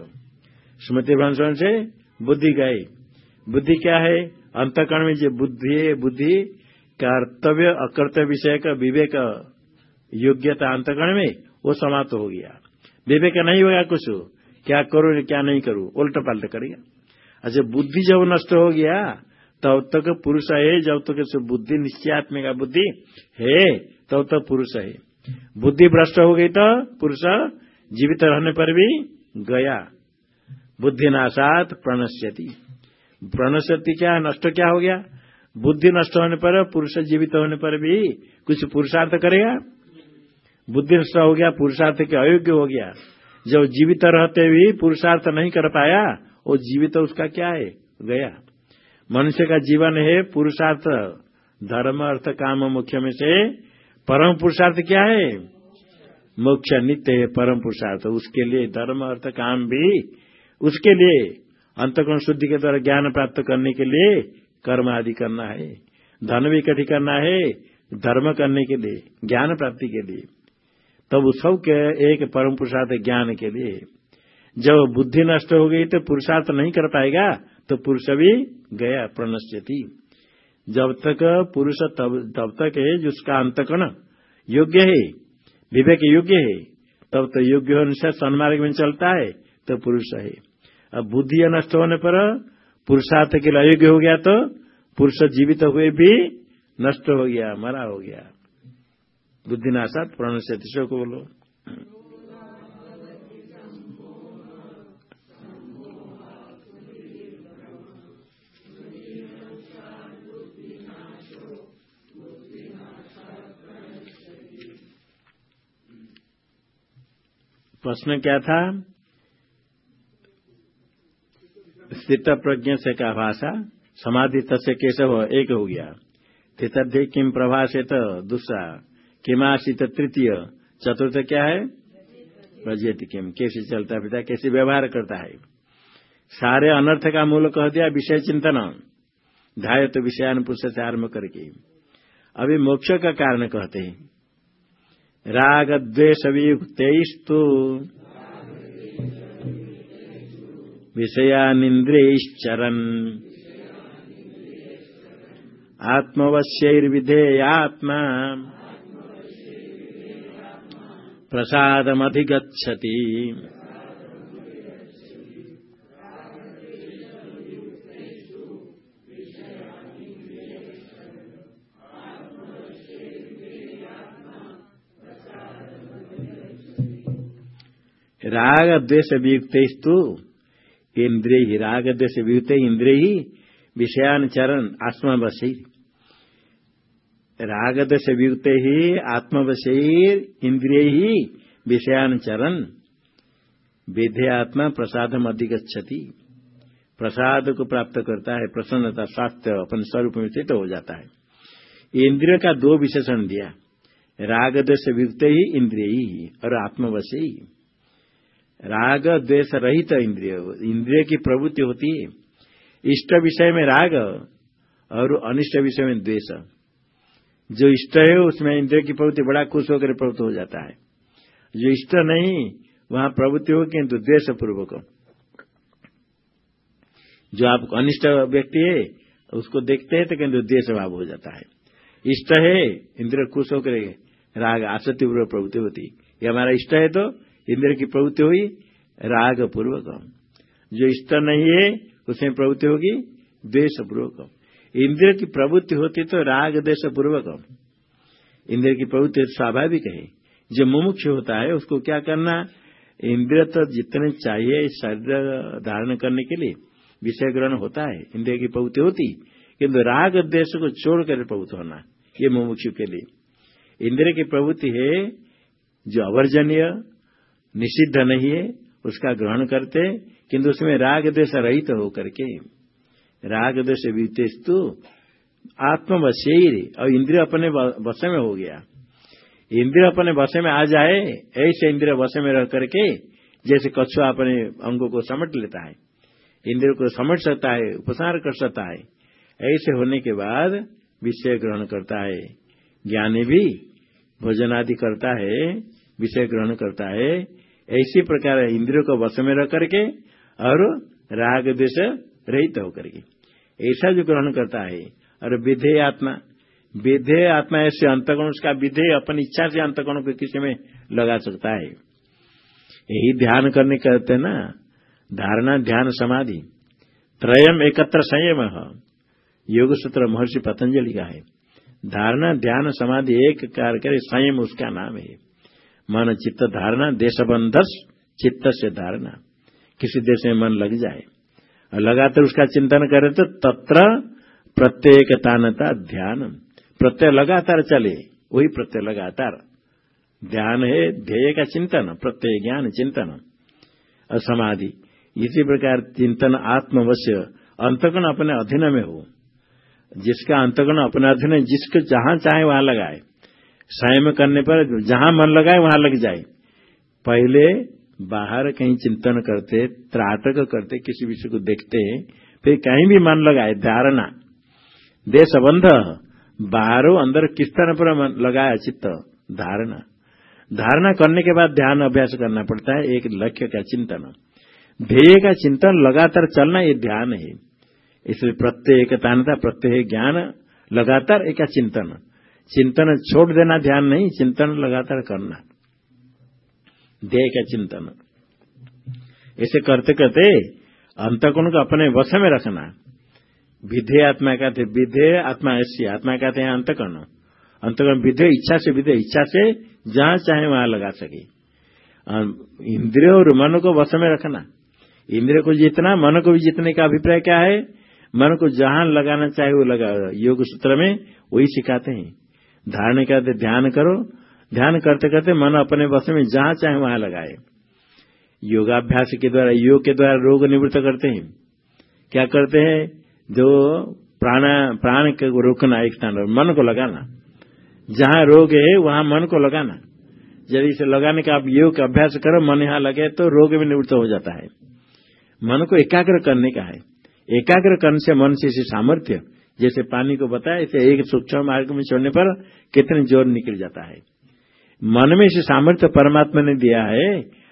स्मृति भ्रंशन से बुद्धि गए बुद्धि क्या है? अंतकरण में जो बुद्धि बुद्धि कर्तव्य, अकर्तव्य विषय का विवेक, योग्यता अंतकरण में वो समाप्त हो गया। विवेक नहीं होगा कुछ। क्या करो क्या नहीं करूँ? उल्टा पलट करेगा अच्छा बुद्धि जब नष्ट हो गया, तब तो तक पुरुष है। जब तक तो बुद्धि निश्चयात्मिका बुद्धि है, तब तो तक पुरुष है। बुद्धि भ्रष्ट हो गई तो पुरुष जीवित रहने पर भी गया। बुद्धि नाशात प्रणश्यति। प्रणश्यति क्या? नष्ट क्या हो गया? बुद्धि नष्ट होने पर, पुरुष जीवित होने पर भी कुछ पुरुषार्थ करेगा? बुद्धि नष्ट हो गया, पुरुषार्थ के अयोग्य हो गया। जब जीवित रहते हुए पुरुषार्थ नहीं कर पाया, वो जीवित उसका क्या है? गया। मनुष्य का जीवन है पुरुषार्थ। धर्म, अर्थ, काम, मुख्य में से परम पुरुषार्थ क्या है? मुख्य नित्य है परम पुरुषार्थ उसके लिए धर्म अर्थ काम भी उसके लिए। अंतकोण शुद्धि के द्वारा ज्ञान प्राप्त करने के लिए कर्म आदि करना है। धन भी इकट्ठी करना है धर्म करने के लिए ज्ञान प्राप्ति के लिए। तब सब के एक परम पुरुषार्थ ज्ञान के लिए। जब बुद्धि नष्ट हो गई तो पुरुषार्थ नहीं कर पाएगा तो पुरुष भी गया प्रणश्यति। जब तक पुरुष तब, तब तक है जिसका अंतकण योग्य है विवेक योग्य है, तब तो योग्य अनुसार सन्मार्ग में चलता है तो पुरुष है। अब बुद्धि नष्ट होने पर पुरुषार्थ के लिए अयोग्य हो गया तो पुरुष जीवित हुए भी नष्ट हो गया, मरा हो गया। बुद्धिनाशात प्रण से को बोलो। प्रश्न क्या था? स्थित प्रज्ञ से का भाषा, समाधि तस्य कैसे हो एक हो गया। तृतीय किम प्रभाषित? दूसरा किमाशित तृतीय, चतुर्थ क्या है? प्रजेत किम कैसे चलता पिता कैसे व्यवहार करता है। सारे अनर्थ का मूल कह दिया, विषय चिंतन। धाय तो विषयानुपुरुष से आरंभ करके। अभी मोक्ष का कारण कहते हैं। राग द्वेष वियुक्तु विषयानिन्द्रियश्चरन्। आत्मवश्यैर्विधेयात्मा। प्रसादमधिगच्छति। राग द्वेष वियुक्त इंद्रिय ही राग द्वेष वियुक्त इंद्रिय ही विषयानुचरण आत्मवशी राग द्वेष वियुक्त ही आत्मवशीर इंद्रिय ही विषयानुचरण विधे आत्मा प्रसादम अधिगछति प्रसाद को प्राप्त करता है प्रसन्नता स्वास्थ्य अपन स्वरूप में स्थित हो जाता है। इंद्रिय का दो विशेषण दिया। राग द्वेष वियुक्त ही इंद्रिय ही और आत्मवशी। राग, द्वेष रहित तो इंद्रिय इंद्रिय की प्रवृत्ति होती है। इष्ट विषय में राग और अनिष्ट विषय में द्वेष। जो इष्ट है, उसमें इंद्रिय की प्रवृत्ति बड़ा खुश होकर प्रवृत्त हो जाता है। जो इष्ट नहीं, वहाँ प्रवृत्ति हो, किंतु द्वेष पूर्वक जो आप अनिष्ट व्यक्ति है, उसको देखते हैं तो किंतु द्वेष भाव हो जाता है। इष्ट है इंद्र खुश होकर राग आसक्ति पूर्वक प्रवृत्ति होती ये हमारा इष्ट है तो इंद्र की प्रवृत्ति हुई राग पूर्वक जो इष्ट नहीं है, उसमें प्रवृत्ति होगी द्वेष पूर्वक इंद्र की प्रवृत्ति होती तो राग देश पूर्वक इंद्र की प्रवृत्ति स्वाभाविक है। जो मुमुक्ष होता है, उसको क्या करना? इंद्र तो जितने चाहिए, शरीर धारण करने के लिए विषय ग्रहण होता है। इंद्रिय की प्रवृत्ति होती, किंतु राग देश को छोड़कर प्रवृत्त होना, ये मुमुक्ष के लिए। इंद्र की प्रवृत्ति है जो अवर्जनीय निषिद्ध नहीं है, उसका ग्रहण करते, किंतु उसमें राग देश रहित तो होकर के, राग देश बीतेस्तु आत्मवश्य, और इंद्रिय अपने वश में हो गया। इंद्रिय अपने वश में आ जाए, ऐसे इंद्रिय वश में रह करके, जैसे कछुआ अपने अंगों को समट लेता है, इंद्रिय को समट सकता है, उपसार कर सकता है, ऐसे होने के बाद विषय ग्रहण करता है, ज्ञानी भी भोजन आदि करता है, विषय ग्रहण करता है ऐसी प्रकार इंद्रियों को वश में रह करके और राग द्वेष रहित होकर के। ऐसा जो ग्रहण करता है, और विधेय आत्मा विधेय आत्मा ऐसे अंतगुण, उसका विधेय अपनी इच्छा से अंतगुण को किसी में लगा सकता है। यही ध्यान करने कहते ना, धारणा ध्यान समाधि। त्रयम एकत्र संयम योग सूत्र महर्षि पतंजलि का है। धारणा ध्यान समाधि एक कार्य करे, संयम उसका नाम है। मन चित्त धारणा देशबंधस चित्त से धारणा। किसी देश में मन लग जाए और लगातार उसका चिंतन करे तो तत्र प्रत्येक तानता ध्यान प्रत्यय लगातार चले, वही प्रत्यय लगातार। ध्यान है ध्येय का चिंतन, प्रत्यय ज्ञान चिंतन। और समाधि, इसी प्रकार चिंतन आत्मवश्य, अंतगुण अपने अधीन में हो। जिसका अंतगुण अपने अधीन जिसको जहाँ चाहे वहाँ लगाए। संयम करने पर जहाँ मन लगाए वहाँ लग जाए। पहले बाहर कहीं चिंतन करते त्राटक करते, किसी विषय को देखते, फिर कहीं भी मन लगाए, धारणा। देश बंध बाहरों अंदर किस तरह पर लगाया, चित्त, धारणा। धारणा करने के बाद ध्यान अभ्यास करना पड़ता है, एक लक्ष्य का चिंतन। ध्येय का चिंतन लगातार चलना, ये ध्यान है। इसलिए प्रत्येक तानता प्रत्येक ज्ञान लगातार एक चिंतन। चिंतन छोड़ देना, ध्यान नहीं, चिंतन लगातार करना। देह का चिंतन। ऐसे करते करते अंतकुण को अपने वश में रखना। विधेय आत्मा कहते विधेय आत्मा, ऐसी आत्मा कहते हैं अंतकर्ण अंतकर्ण विधेय, इच्छा से विधेय, इच्छा से जहाँ चाहे वहाँ लगा सके। इंद्रिय और मन को वश में रखना। इंद्रिय को जीतना, मन को भी जीतने का अभिप्राय क्या है, मन को जहाँ लगाना चाहे वो लगा, योग सूत्र में, वही सिखाते हैं। धारण करते ध्यान करो। ध्यान करते करते मन अपने वश में जहाँ चाहे वहाँ लगाए। योगाभ्यास के द्वारा, योग के द्वारा रोग निवृत्त करते हैं। क्या करते हैं? जो प्राण प्राण को रोकना एक स्थान मन को लगाना। जहाँ रोग है, वहाँ मन को लगाना। यदि इसे लगाने का आप योग अभ्यास करो, मन यहाँ लगे तो रोग भी निवृत्त हो जाता है। मन को एकाग्र करने का है। एकाग्र करने से मन से सामर्थ्य जैसे पानी को बताया, इसे एक सूक्ष्म मार्ग में छोड़ने पर कितने ज़ोर निकल जाता है। मन में से सामर्थ्य परमात्मा ने दिया है।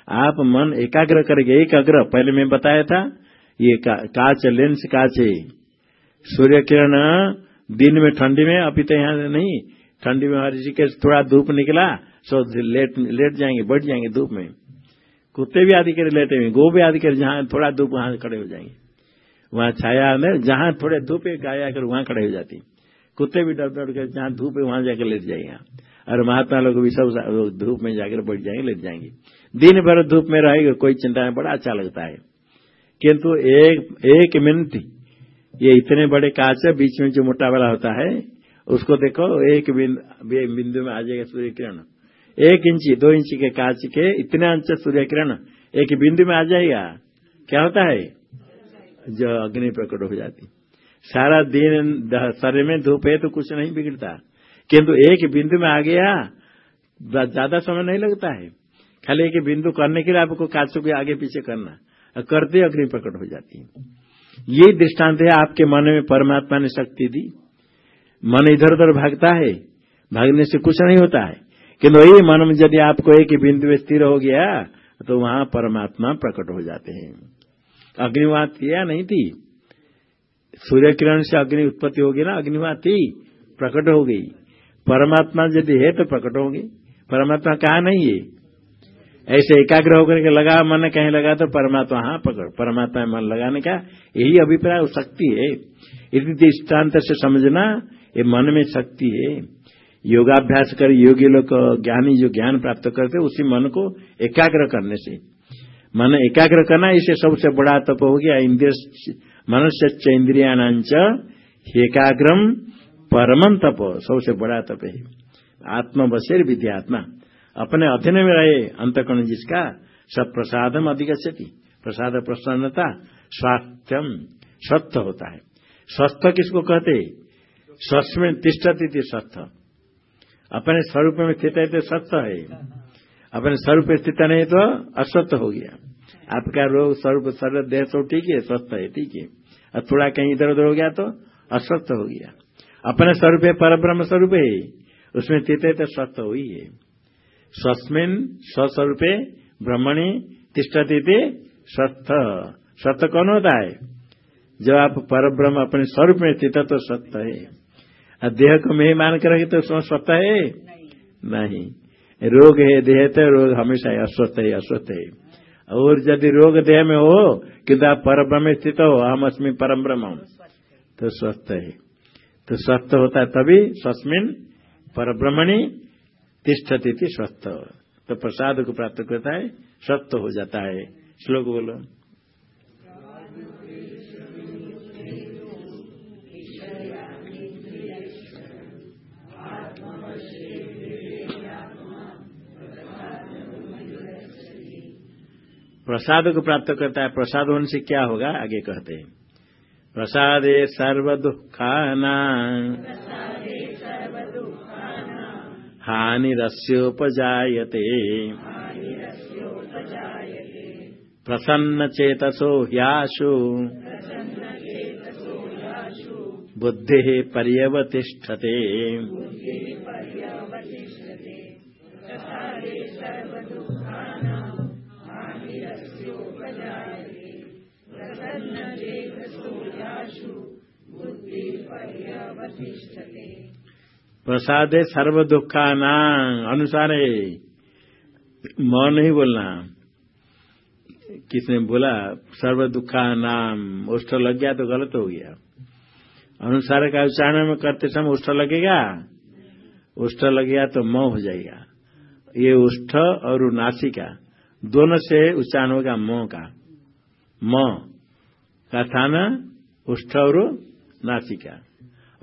आप मन एकाग्र करेंगे एकाग्र, पहले मैं बताया था, ये काच लेंस काच है। सूर्य किरण दिन में ठंडी में, अभी तो यहाँ नहीं, ठंडी में हर के थोड़ा धूप निकला, सो लेट लेट जाएँगे, बढ़ जाएँगे धूप में। कुत्ते भी आदि कर लेटे हुए गो भी आदि कर जहाँ थोड़ा धूप, वहाँ खड़े हो जाएँगे। वहाँ छाया में, जहाँ थोड़े धूप है गाय आकर वहाँ खड़े हो जाती। कुत्ते भी डर डर कर जहाँ धूप है, वहाँ जाकर लेट जाएँगे और महात्मा लोग भी सब धूप में जाकर बैठ जाएँगे, लेट जाएँगे। दिन भर धूप में रहेगा, कोई चिंता नहीं, बड़ा अच्छा लगता है। किंतु एक एक मिनट, ये इतने बड़े कांच है, बीच में जो मोटा वाला होता है, उसको देखो, एक बिंदु में आ जाएगा सूर्य किरण एक इंची, दो इंची के कांच के, इतने अंश सूर्य किरण एक बिंदु में आ जाएगा। क्या होता है? जो अग्नि प्रकट हो जाती। सारा दिन शरीर में धूप है तो कुछ नहीं बिगड़ता। किंतु एक बिंदु में आ गया ज़्यादा समय नहीं लगता है। खाली एक बिंदु करने के लिए आपको कांचों के आगे पीछे करना। और करते अग्नि प्रकट हो जाती है। ये दृष्टांत है आपके मन में परमात्मा ने शक्ति दी। मन इधर उधर भागता है। भागने से कुछ नहीं होता है। किंतु वही मन में यदि आपको एक बिंदु स्थिर हो गया तो वहाँ परमात्मा प्रकट हो जाते हैं। अग्नि वहाँ थी या नहीं थी? सूर्य किरण से अग्नि उत्पत्ति होगी ना अग्नि वहाँ थी प्रकट हो गई। परमात्मा यदि है तो प्रकट होगी। परमात्मा कहा नहीं है? ऐसे एकाग्र होकर के लगा, मन कहीं लगा तो परमात्मा हाँ पकड़ परमात्मा मन लगाने का यही अभिप्राय, शक्ति है। इसी दृष्टांत से समझना, ये मन में शक्ति है। योगाभ्यास कर योगी लोग ज्ञानी, जो ज्ञान प्राप्त करते उसी मन को एकाग्र करने से। मन एकाग्र करना इसे सबसे बड़ा तप हो गया। इंद्रिय मनुष्य इंद्रियाणांच एकाग्रम परमम तप सबसे बड़ा तप है। आत्मवशेर विद्यात्मा। अपने अधीन में रहे अंतकरण जिसका सब प्रसादम अधिगछति प्रसाद प्रसन्नता स्वास्थ्यम स्वस्थ होता है। स्वस्थ किसको कहते? स्वस्थ में थी स्वस्थ। अपने स्वरूप में स्थित है तो स्वस्थ है। अपने स्वरूप स्थित नहीं तो अस्वस्थ हो गया। आपका रोग स्वरूप शरीर देह तो ठीक है स्वस्थ है ठीक है। और थोड़ा कहीं इधर उधर हो गया तो अस्वस्थ हो गया। अपने स्वरूप पर ब्रह्म स्वरूप है। उसमें स्थित है तो स्वस्थ हुई है स्वस्मिन स्वस्वरूपे ब्रह्मणी तिष्ठती स्वस्थ। स्वस्थ कौन होता है? जब आप पर ब्रह्म अपने स्वरूप में स्थित तो सत्य है। और देह को मैं मान कर रखे तो स्वस्थ है? नहीं। रोग है, देह तो रोग हमेशा अस्वस्थ है अस्वस्थ है। और यदि रोग देह में हो, किंतु आप पर ब्रह्म स्थित हो हम अस्मी परम ब्रह्म तो स्वस्थ है। तो स्वस्थ होता है तभी स्वस्मिन पर ब्रह्मणी तिष्ठती तिथि स्वस्थ। तो प्रसाद को प्राप्त करता है, स्वस्थ हो जाता है। श्लोक बोलो। प्रसाद को प्राप्त करता है। प्रसाद होने से क्या होगा? आगे कहते हैं। प्रसादे सर्व दुखाना हानिरस्योपजायते। प्रसन्नचेतसो ह्याशु। बुद्धिः पर्यवतिष्ठते। प्रसाद है सर्व दुखा नाम अनुसार। है मौन नहीं बोलना। किसने बोला सर्व दुखा नाम उष्ट लग गया तो गलत हो गया। अनुसार का उच्चारण में करते समय उष्ठ लगेगा? उष्ठ लगेगा तो म हो जाएगा। ये उष्ठ और नासिका, दोनों से उच्चारण होगा म का। म का स्थान उष्ठ और नासिका।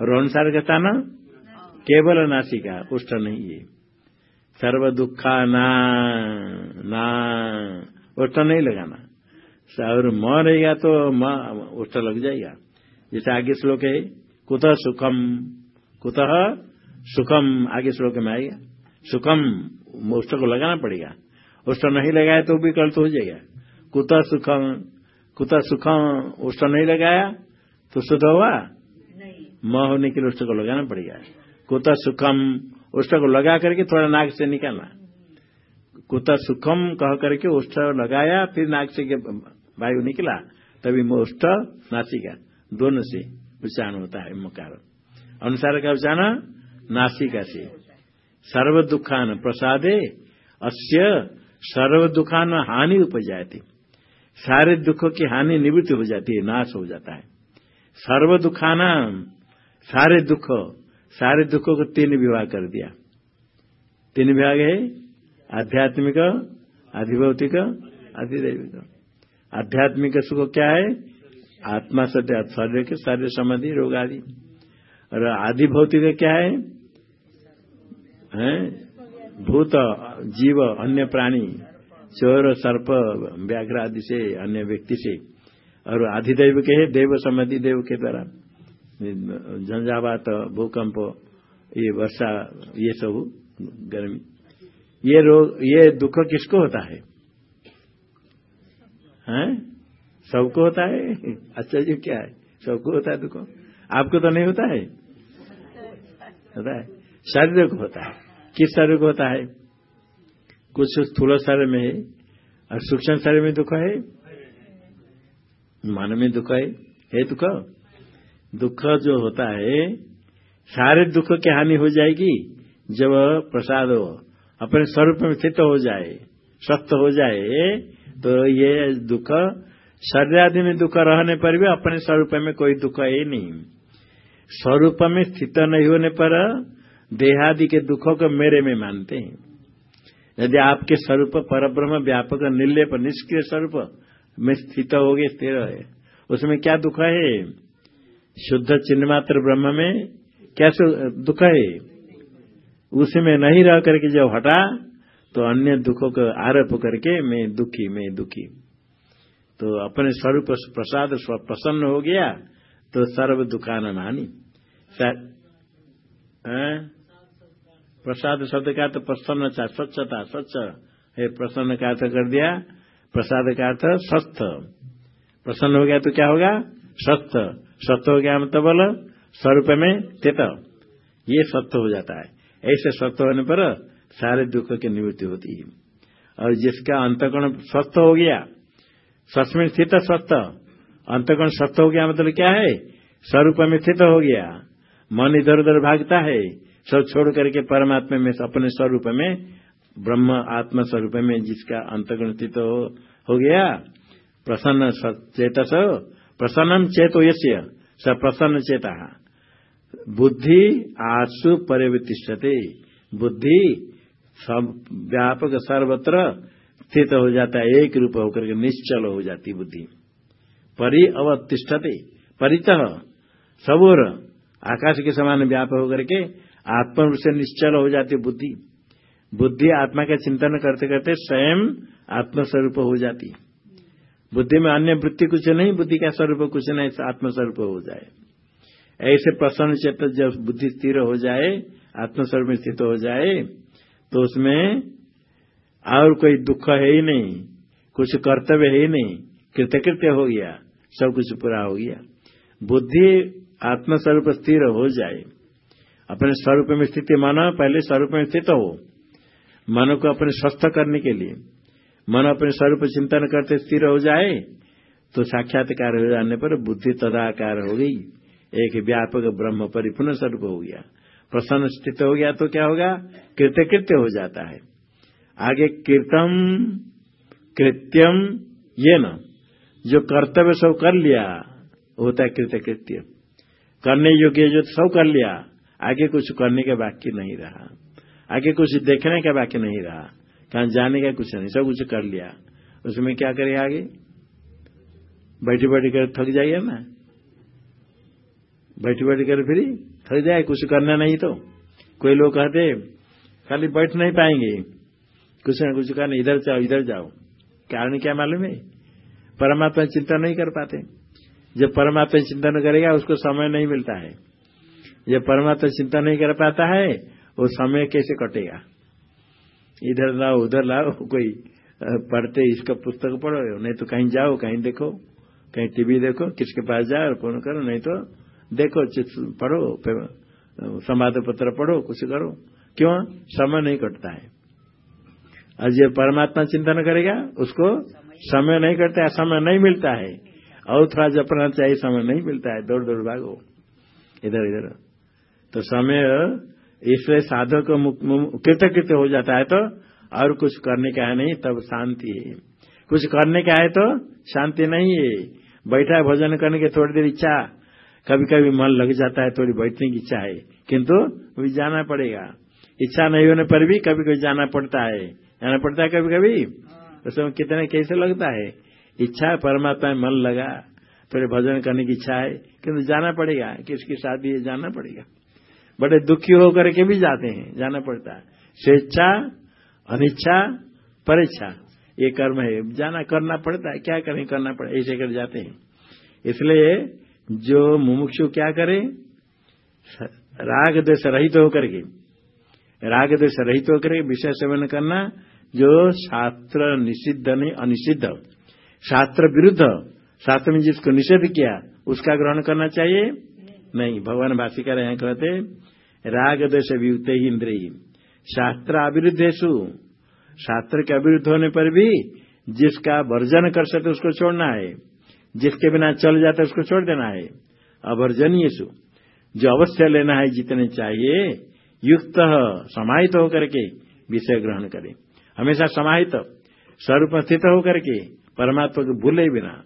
और अनुसार का स्थान केवल नासिका उष्ठ नहीं है। सर्व दुखा ना ना उष्ठ नहीं लगाना। और म रहेगा तो म उष्ठ लग जाएगा। जैसे आगे श्लोक है कुतः सुखम कुतः सुखम आगे श्लोक में आएगा। सुखम उष्ट को लगाना पड़ेगा। उष्ट नहीं लगाया तो भी कल तो हो जाएगा। कुतः सुखम कुतः सुखम उष्ट नहीं लगाया तो शुद्ध हुआ म होने के लिए उष्ट को लगाना पड़ेगा। कुतः सुखम उष्ट को लगा करके थोड़ा नाक से निकालना। कुतः सुखम कह करके उष्ट लगाया, फिर नाक से वायु निकला, तभी उष्ट नासिका, दोनों से उच्चारण होता है मकार अनुसार का उच्चारण नासिका से। सर्व दुखान प्रसादे, अस्य सर्व दुखान हानि उपजाती। सारे दुखों की हानि निवृत्ति हो जाती है, नाश हो जाता है। सर्व दुखाना सारे दुख सारे दुखों को तीन विभाग कर दिया। तीन विभाग है, आध्यात्मिक, अधिभौतिक, अधिदैविक। आध्यात्मिक सुख क्या है? आत्मा, सत्य शरीर के शरीर संबंधी रोग आदि। और आदि भौतिक क्या है? हैं? भूत, जीव, अन्य प्राणी, चोर, सर्प, व्याघ्र आदि से, अन्य व्यक्ति से। और आधिदैव के है, देव संबंधी देव के द्वारा। झंझावात भूकंप, ये वर्षा, ये सब गर्मी। ये रोग, ये दुख किसको होता है? हैं? सबको होता है? अच्छा जी, क्या है? सबको होता है दुख? आपको तो नहीं होता है? होता है। शरीर को होता है। किस शरीर को होता है? कुछ स्थूल शरीर में है और सूक्ष्म शरीर में दुख है? मन में दुख है। है दुख? दुख जो होता है सारे दुख की हानि हो जाएगी जब प्रसाद हो। अपने स्वरूप में स्थित हो जाए, स्वस्थ हो जाए तो ये दुख, शरीर आदि में दुख रहने पर भी अपने स्वरूप में कोई दुख है नहीं। स्वरूप में स्थित नहीं होने पर देहादि के दुखों को मेरे में मानते हैं। यदि आपके स्वरूप पर ब्रह्म व्यापक, निर्लेप, निष्क्रिय स्वरूप में स्थित हो गए स्थिर है, उसमें क्या दुख है? शुद्ध चिन्ह मात्र ब्रह्म में क्या दुख है? उसमें नहीं रह करके जब हटा तो अन्य दुखों को आरोप करके मैं दुखी मैं दुखी। तो अपने स्वरूप प्रसाद प्रसन्न हो गया तो सर्व दुकान नानी। प्रसाद शब्द का तो प्रसन्न स्वच्छता, स्वच्छ। है प्रसन्न का अर्थ कर दिया, प्रसाद का अर्थ स्वस्थ। प्रसन्न हो गया तो क्या होगा? स्वस्थ सत्य हो गया मतलब बोल स्वरूप में स्थित ये सत्य हो जाता है। ऐसे सत्य होने पर सारे दुख की निवृत्ति होती है। और जिसका अंतकरण स्वस्थ हो गया सच स्थित स्वस्थ अंतगुण स्वस्थ हो गया मतलब क्या है? स्वरूप में स्थित हो गया। मन इधर उधर भागता है। सब छोड़ करके परमात्मा में अपने स्वरूप में ब्रह्म आत्मा स्वरूप में जिसका अंतगुण स्थित हो, हो गया। प्रसन्न चेतस प्रसन्नम चेतो यश्य स प्रसन्न चेता। बुद्धि आसु परिवतिष्ठते बुद्धि सब व्यापक सर्वत्र स्थित हो जाता है, एक रूप होकर के निश्चल हो जाती बुद्धि। परि अवतिष्ठते, परित, सबोर, आकाश के समान व्याप होकर के आत्म रूप से निश्चल हो जाती बुद्धि। बुद्धि आत्मा का चिंतन करते करते स्वयं आत्मस्वरूप हो जाती बुद्धि में अन्य वृत्ति कुछ नहीं, बुद्धि का स्वरूप कुछ नहीं, आत्मस्वरूप हो जाए। ऐसे प्रसन्न चेत जब बुद्धि स्थिर हो जाए, आत्मस्वरूप स्थित हो जाए तो उसमें और कोई दुख है ही नहीं, कुछ कर्तव्य है ही नहीं, कृतकृत्य हो गया, सब कुछ पूरा हो गया। बुद्धि आत्मस्वरूप स्थिर हो जाए, अपने स्वरूप में स्थिति मानो, पहले स्वरूप में स्थित हो, मन को अपने स्वस्थ करने के लिए। मन अपने स्वरूप चिंतन करते स्थिर हो जाए तो साक्षात्कार हो जाने पर बुद्धि तदाकार हो गई। एक व्यापक ब्रह्म परिपूर्ण स्वरूप हो गया। प्रसन्न स्थित हो गया तो क्या होगा? कृतकृत्य हो जाता है। आगे कीर्तम कृत्यम, ये न। जो कर्तव्य सब कर लिया, होता है कृत्य कृत्य करने योग्य जो सब कर लिया, आगे कुछ करने का बाकी नहीं रहा। आगे कुछ देखने का बाकी नहीं रहा। कहा जाने का कुछ नहीं, सब कुछ कर लिया। उसमें क्या करे आगे? बैठी बैठी कर थक जाइए ना। बैठी बैठी कर फिर थक जाए, कुछ करना नहीं तो। कोई लोग कहते, खाली बैठ नहीं पाएँगे। कुछ ना कुछ करना, इधर जाओ इधर जाओ। कारण क्या मालूम है? परमात्मा चिंता नहीं कर पाते। जब परमात्मा चिंतन करेगा, उसको समय नहीं मिलता है। जब परमात्मा चिंता नहीं कर पाता है, वो समय कैसे कटेगा? इधर लाओ, उधर लाओ, कोई पढ़ते इसका पुस्तक पढ़ो, नहीं तो कहीं जाओ, कहीं देखो, कहीं टीवी देखो, किसके पास जाओ फ़ोन करो, नहीं तो देखो पढ़ो संवाद पत्र पढ़ो, कुछ करो। क्यों? समय नहीं कटता है। और जब परमात्मा चिंतन करेगा, उसको समय नहीं कटता है, समय नहीं मिलता है। और थोड़ा जपना चाहिए, समय नहीं मिलता है दौड़ दौड़ भागो। इधर इधर। तो समय इसलिए साधक कृतकृत्य हो जाता है तो और कुछ करने का है नहीं तब शांति है। कुछ करने का है तो शांति नहीं है। बैठा है भोजन करने की थोड़ी देर इच्छा कभी कभी मन लग जाता है थोड़ी बैठने की इच्छा है। किंतु अभी जाना पड़ेगा। इच्छा नहीं होने पर भी कभी कभी जाना पड़ता है। जाना पड़ता है कभी कभी उसमें कितने कैसे लगता है? इच्छा परमात्मा में मन लगा थोड़े भजन करने की इच्छा है किंतु जाना पड़ेगा। किसकी शादी है जाना पड़ेगा। बड़े दुखी होकर के भी जाते हैं, जाना पड़ता है। स्वेच्छा, अनिच्छा परीक्षा ये कर्म है। जाना करना पड़ता है, क्या करें, करना पड़े ऐसे कर जाते हैं। इसलिए जो मुमुक्षु क्या करे? राग देश रहित तो होकर के, राग देश रहित तो होकर विषय सेवन करना जो शास्त्र निषिद्ध नहीं, अनिषिद्ध। शास्त्र विरुद्ध, शास्त्र में जिसको निषेध किया, उसका ग्रहण करना चाहिए। नहीं, भगवान भाषिका यहाँ कहते राग देश वियुक्त ही इंद्रिय। शास्त्र अविरुद्धेशु शास्त्र के अविरुद्ध होने पर भी जिसका वर्जन कर सकते उसको छोड़ना है। जिसके बिना चल जाता उसको छोड़ देना है। अवर्जनीय जो अवश्य लेना है जितने चाहिए, युक्त समाहित होकर के विषय ग्रहण करें। हमेशा समाहित, स्वरूप स्थित होकर के परमात्मा को भूले बिना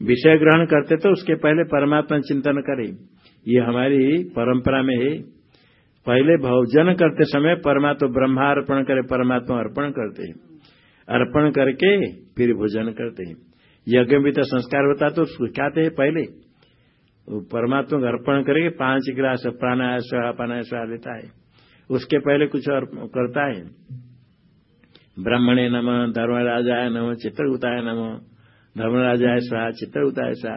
विषय ग्रहण करते तो उसके पहले परमात्मा चिंतन करें। ये हमारी परंपरा में है। पहले भोजन करते समय परमात्मा ब्रह्मा अर्पण करे, परमात्मा अर्पण करते हैं। अर्पण करके फिर भोजन करते हैं। यज्ञ भी तो संस्कार होता तो कहते हैं पहले। परमात्मा को अर्पण करके पाँच गिलास प्राणाया स्वा अपानाय स्वा लेता है। उसके पहले कुछ और करता है। ब्राह्मणे नम, धर्मराजाय नम, चित्रगुताय नम। धर्मराजाय स्वा चित्रगुताय स्वा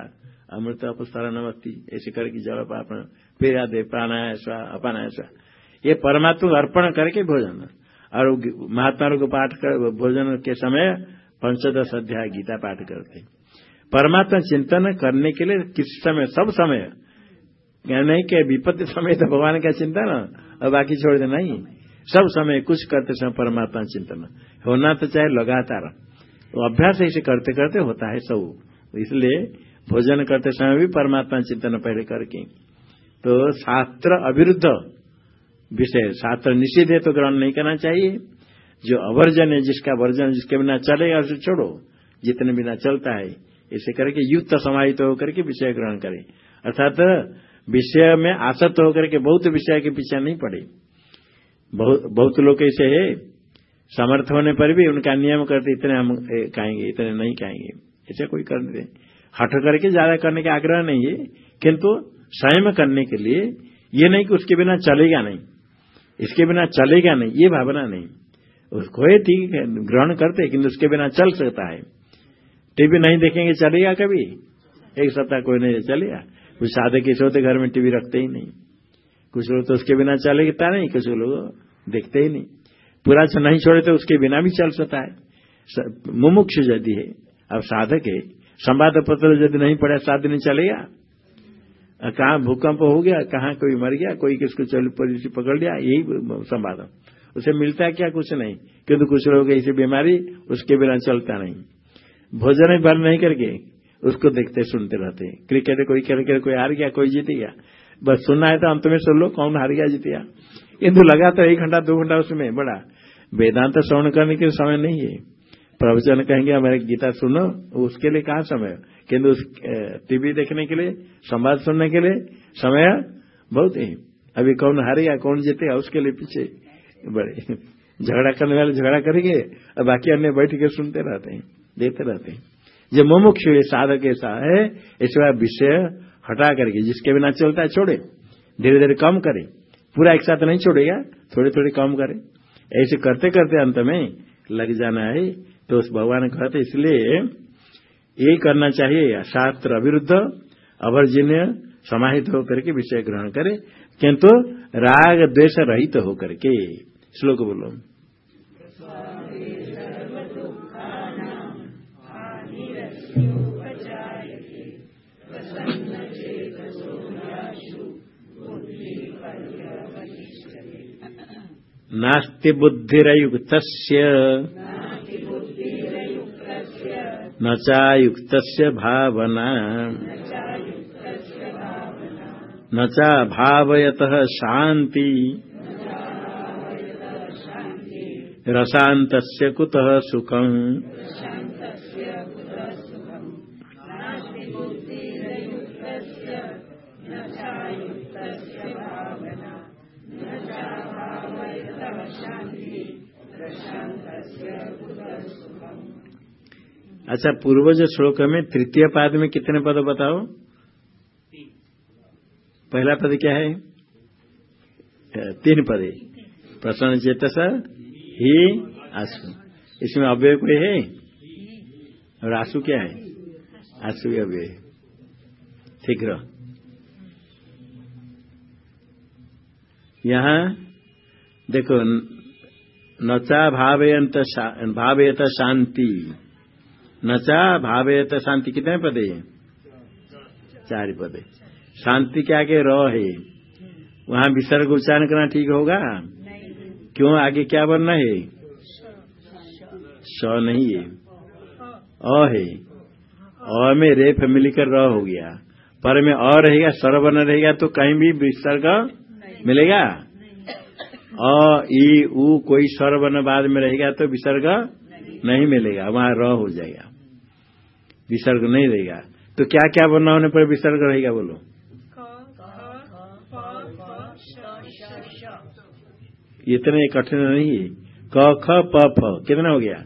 अमृत अपस्तर नमस्ती, ऐसे करके जल पापण फिर आदे प्राणाया स्वा अपानाय स्वा ये परमात्मा अर्पण करके भोजन। और महात्मा को पाठ कर, भोजन के समय पंचदश अध्याय गीता पाठ करते परमात्मा चिंतन करने के लिए किस समय, सब समय नहीं कि विपत्ति समय तो भगवान का चिंतन, और बाकी छोड़ देना नहीं सब समय कुछ करते समय परमात्मा चिंतन। होना तो चाहे लगातार। तो अभ्यास ऐसे करते करते होता है सब। इसलिए भोजन करते समय भी परमात्मा चिंतन पहले करके। तो शास्त्र अविरुद्ध विषय, शास्त्र निषेध है तो ग्रहण नहीं करना चाहिए। जो अवर्जन है, जिसका वर्जन, जिसके बिना चलेगा, उसे छोड़ो। जितने बिना चलता है इसे करके युक्त समाहित होकर के विषय ग्रहण करें। अर्थात विषय में आसक्त होकर के बहुत विषय के पीछे नहीं पड़े। बहुत बहुत लोग ऐसे है समर्थ होने पर भी उनका नियम करते, इतने हम खाएँगे, इतने नहीं खाएँगे। ऐसे कोई कर दे हट करके ज़्यादा करने का आग्रह नहीं है, किंतु स्वयं करने के लिए ये नहीं कि उसके बिना चलेगा नहीं। इसके बिना चलेगा नहीं, ये भावना नहीं। उसको है, ग्रहण करते, किंतु उसके बिना चल सकता है। टीवी नहीं देखेंगे, चलेगा कभी? एक सप्ताह कोई नहीं चलेगा। कुछ साधे ऐसे होते घर में टीवी रखते ही नहीं। कुछ लोग तो उसके बिना चलेगा नहीं, कुछ लोग देखते ही नहीं। पूरा से नहीं छोड़े तो उसके बिना भी चल सकता है। मुमुक्ष यदि है, अब साधक है, संवाद पत्र यदि नहीं पड़े, सात दिन चलेगा कहा भूकंप हो गया, कहा कोई मर गया, कोई किसको चल पकड़ लिया, यही संवाद। उसे मिलता क्या, कुछ नहीं। किंतु कुछ लोग ऐसी बीमारी, उसके बिना चलता नहीं। भोजन बंद नहीं करके उसको देखते, सुनते रहते क्रिकेट कोई खेल कोई हार गया, कोई जीत गया। बस सुनना है तो अंत में सुन लो, कौन हार गया, जीत गया। किंतु लगा तो एक घंटा, दो घंटा उसमें बड़ा। वेदांत श्रवण करने के समय नहीं है। प्रवचन कहेंगे हमारे गीता सुनो। उसके लिए कहा समय? किंतु टीवी देखने के लिए, संवाद सुनने के लिए समय बहुत ही। अभी कौन हारेगा कौन जीतेगा उसके लिए पीछे बड़े। झगड़ा करने वाले झगड़ा करेंगे, और बाकी अन्य बैठ के सुनते रहते हैं, देखते रहते हैं। जो मुमुक्ष साधक ऐसा है, इस बार विषय हटा करके, जिसके बिना चलता है, छोड़े। धीरे धीरे कम करे। पूरा एक साथ नहीं छोड़ेगा थोड़े थोड़े कम करे। ऐसे करते करते अंत में लग जाना है। तो उस भगवान कहते इसलिए ये करना चाहिए। शास्त्र अविरुद्ध, अवर्जन्य, समाहित होकर के विषय ग्रहण करे। किंतु राग द्वेष रहित तो होकर के। श्लोक बोलो। नास्ति बुद्धिरयुक्त न चायुक्त भावना। न चा भावयत शांति रसात कुतः सुखम। अच्छा पूर्वज श्लोक में तृतीय पाद में कितने पद बताओ? पहला पद क्या है? तीन पद प्रसन्न चेतस ही, आँसू। इसमें अव्यय कोई है? और आँसू क्या है? आँसू अव्यय ठीक रह। यहाँ, देखो नचा भावयंत भावयत शांति। नचा भावयत शांति कितने पदे? चार पदे। शांति के आगे र है। वहाँ विसर्ग उच्चारण करना ठीक होगा? क्यों? आगे क्या बनना है? स नहीं है। अ है। अ में रेफ मिलकर र हो गया। पर में अ रहेगा, स्वर बन रहेगा तो कहीं भी विसर्ग मिलेगा? अ ई उ कोई स्वर बन बाद में रहेगा तो विसर्ग नहीं मिलेगा। वहाँ र हो जाएगा। विसर्ग नहीं रहेगा। तो क्या क्या बनना होने पर विसर्ग रहेगा बोलो? इतने कठिन नहीं है। क ख प फ कितना हो गया?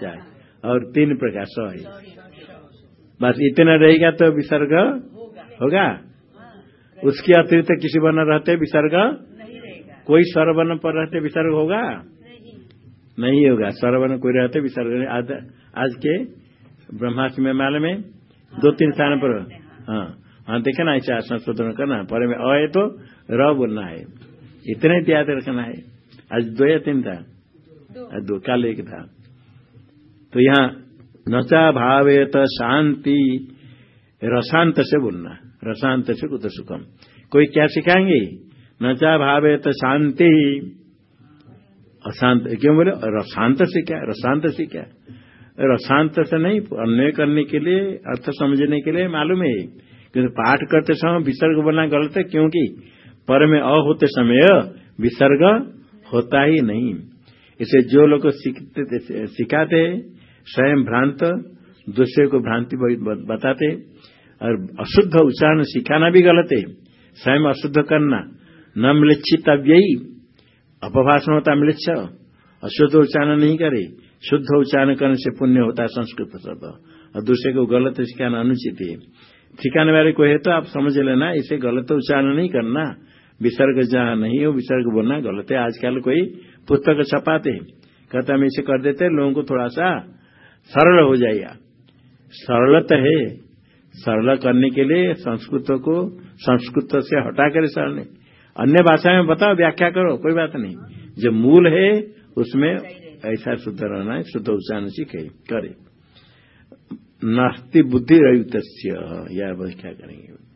चार। और तीन प्रकार सौ है। बस इतना रहेगा तो विसर्ग होगा। उसके अतिरिक्त किसी वर्ण रहते विसर्ग? कोई स्वरवन पर रहते विसर्ग होगा? नहीं। होगा। स्वरवन कोई रहते विसर्ग आज, आज के ब्रह्माष्ट में माल में दो तीन स्थान पर। हाँ। हाँ देखे ना ऐसा संशोधन करना पर में अ तो र बोलना है। इतने याद रखना है। आज दो या तीन था। दो। कल एक था। तो यहाँ नचा भावेत शांति रसांत से बोलना रसांत से कुछ सुखम। कोई क्या सिखाएँगे? नचा भावेत शांति। अशांत क्यों बोले? रसांत से क्या रसांत से क्या रसांत से नहीं अन्य करने के लिए, अर्थ समझने के लिए मालूम है। क्योंकि पाठ करते समय विसर्ग बोलना गलत है, क्योंकि पर में अ होते समय विसर्ग होता ही नहीं। इसे जो लोग सिखाते स्वयं भ्रांत, दूसरे को भ्रांति बताते, और अशुद्ध उच्चारण सिखाना भी गलत है। स्वयं अशुद्ध करना न मिलिच्छित यही अपभाषण होता मिलिच्छ, अशुद्ध उच्चारण नहीं करे। शुद्ध उच्चारण करने से पुण्य होता है संस्कृत शब्द। और दूसरे को गलत सिखाना अनुचित है। सिखाने वाले को है तो आप समझ लेना, इसे गलत उच्चारण नहीं करना। विसर्ग जहाँ नहीं हो, विसर्ग बोलना गलत है। आजकल कोई पुस्तक छपाते कहते हम इसे कर देते लोगों को थोड़ा सा सरल हो जाएगा। सरलत है। सरल करने के लिए संस्कृत को, संस्कृत से हटाकर सरल। अन्य भाषा में बताओ, व्याख्या करो, कोई बात नहीं। जो मूल है, उसमें ऐसा शुद्ध रहना है, शुद्ध उच्चारण सीखे करे। नास्ति बुद्धि रयुत या व्याख्या करेंगे।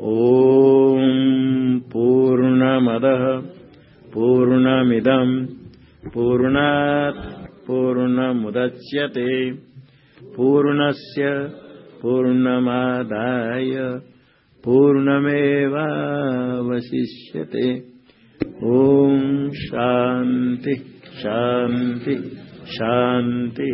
ॐ पूर्णमदः पूर्णमिदम् पूर्णात् पूर्णमुदच्यते। पूर्णस्य पूर्णमादाय, पूर्णमेवावशिष्यते। ॐ शान्ति। शान्ति शांति।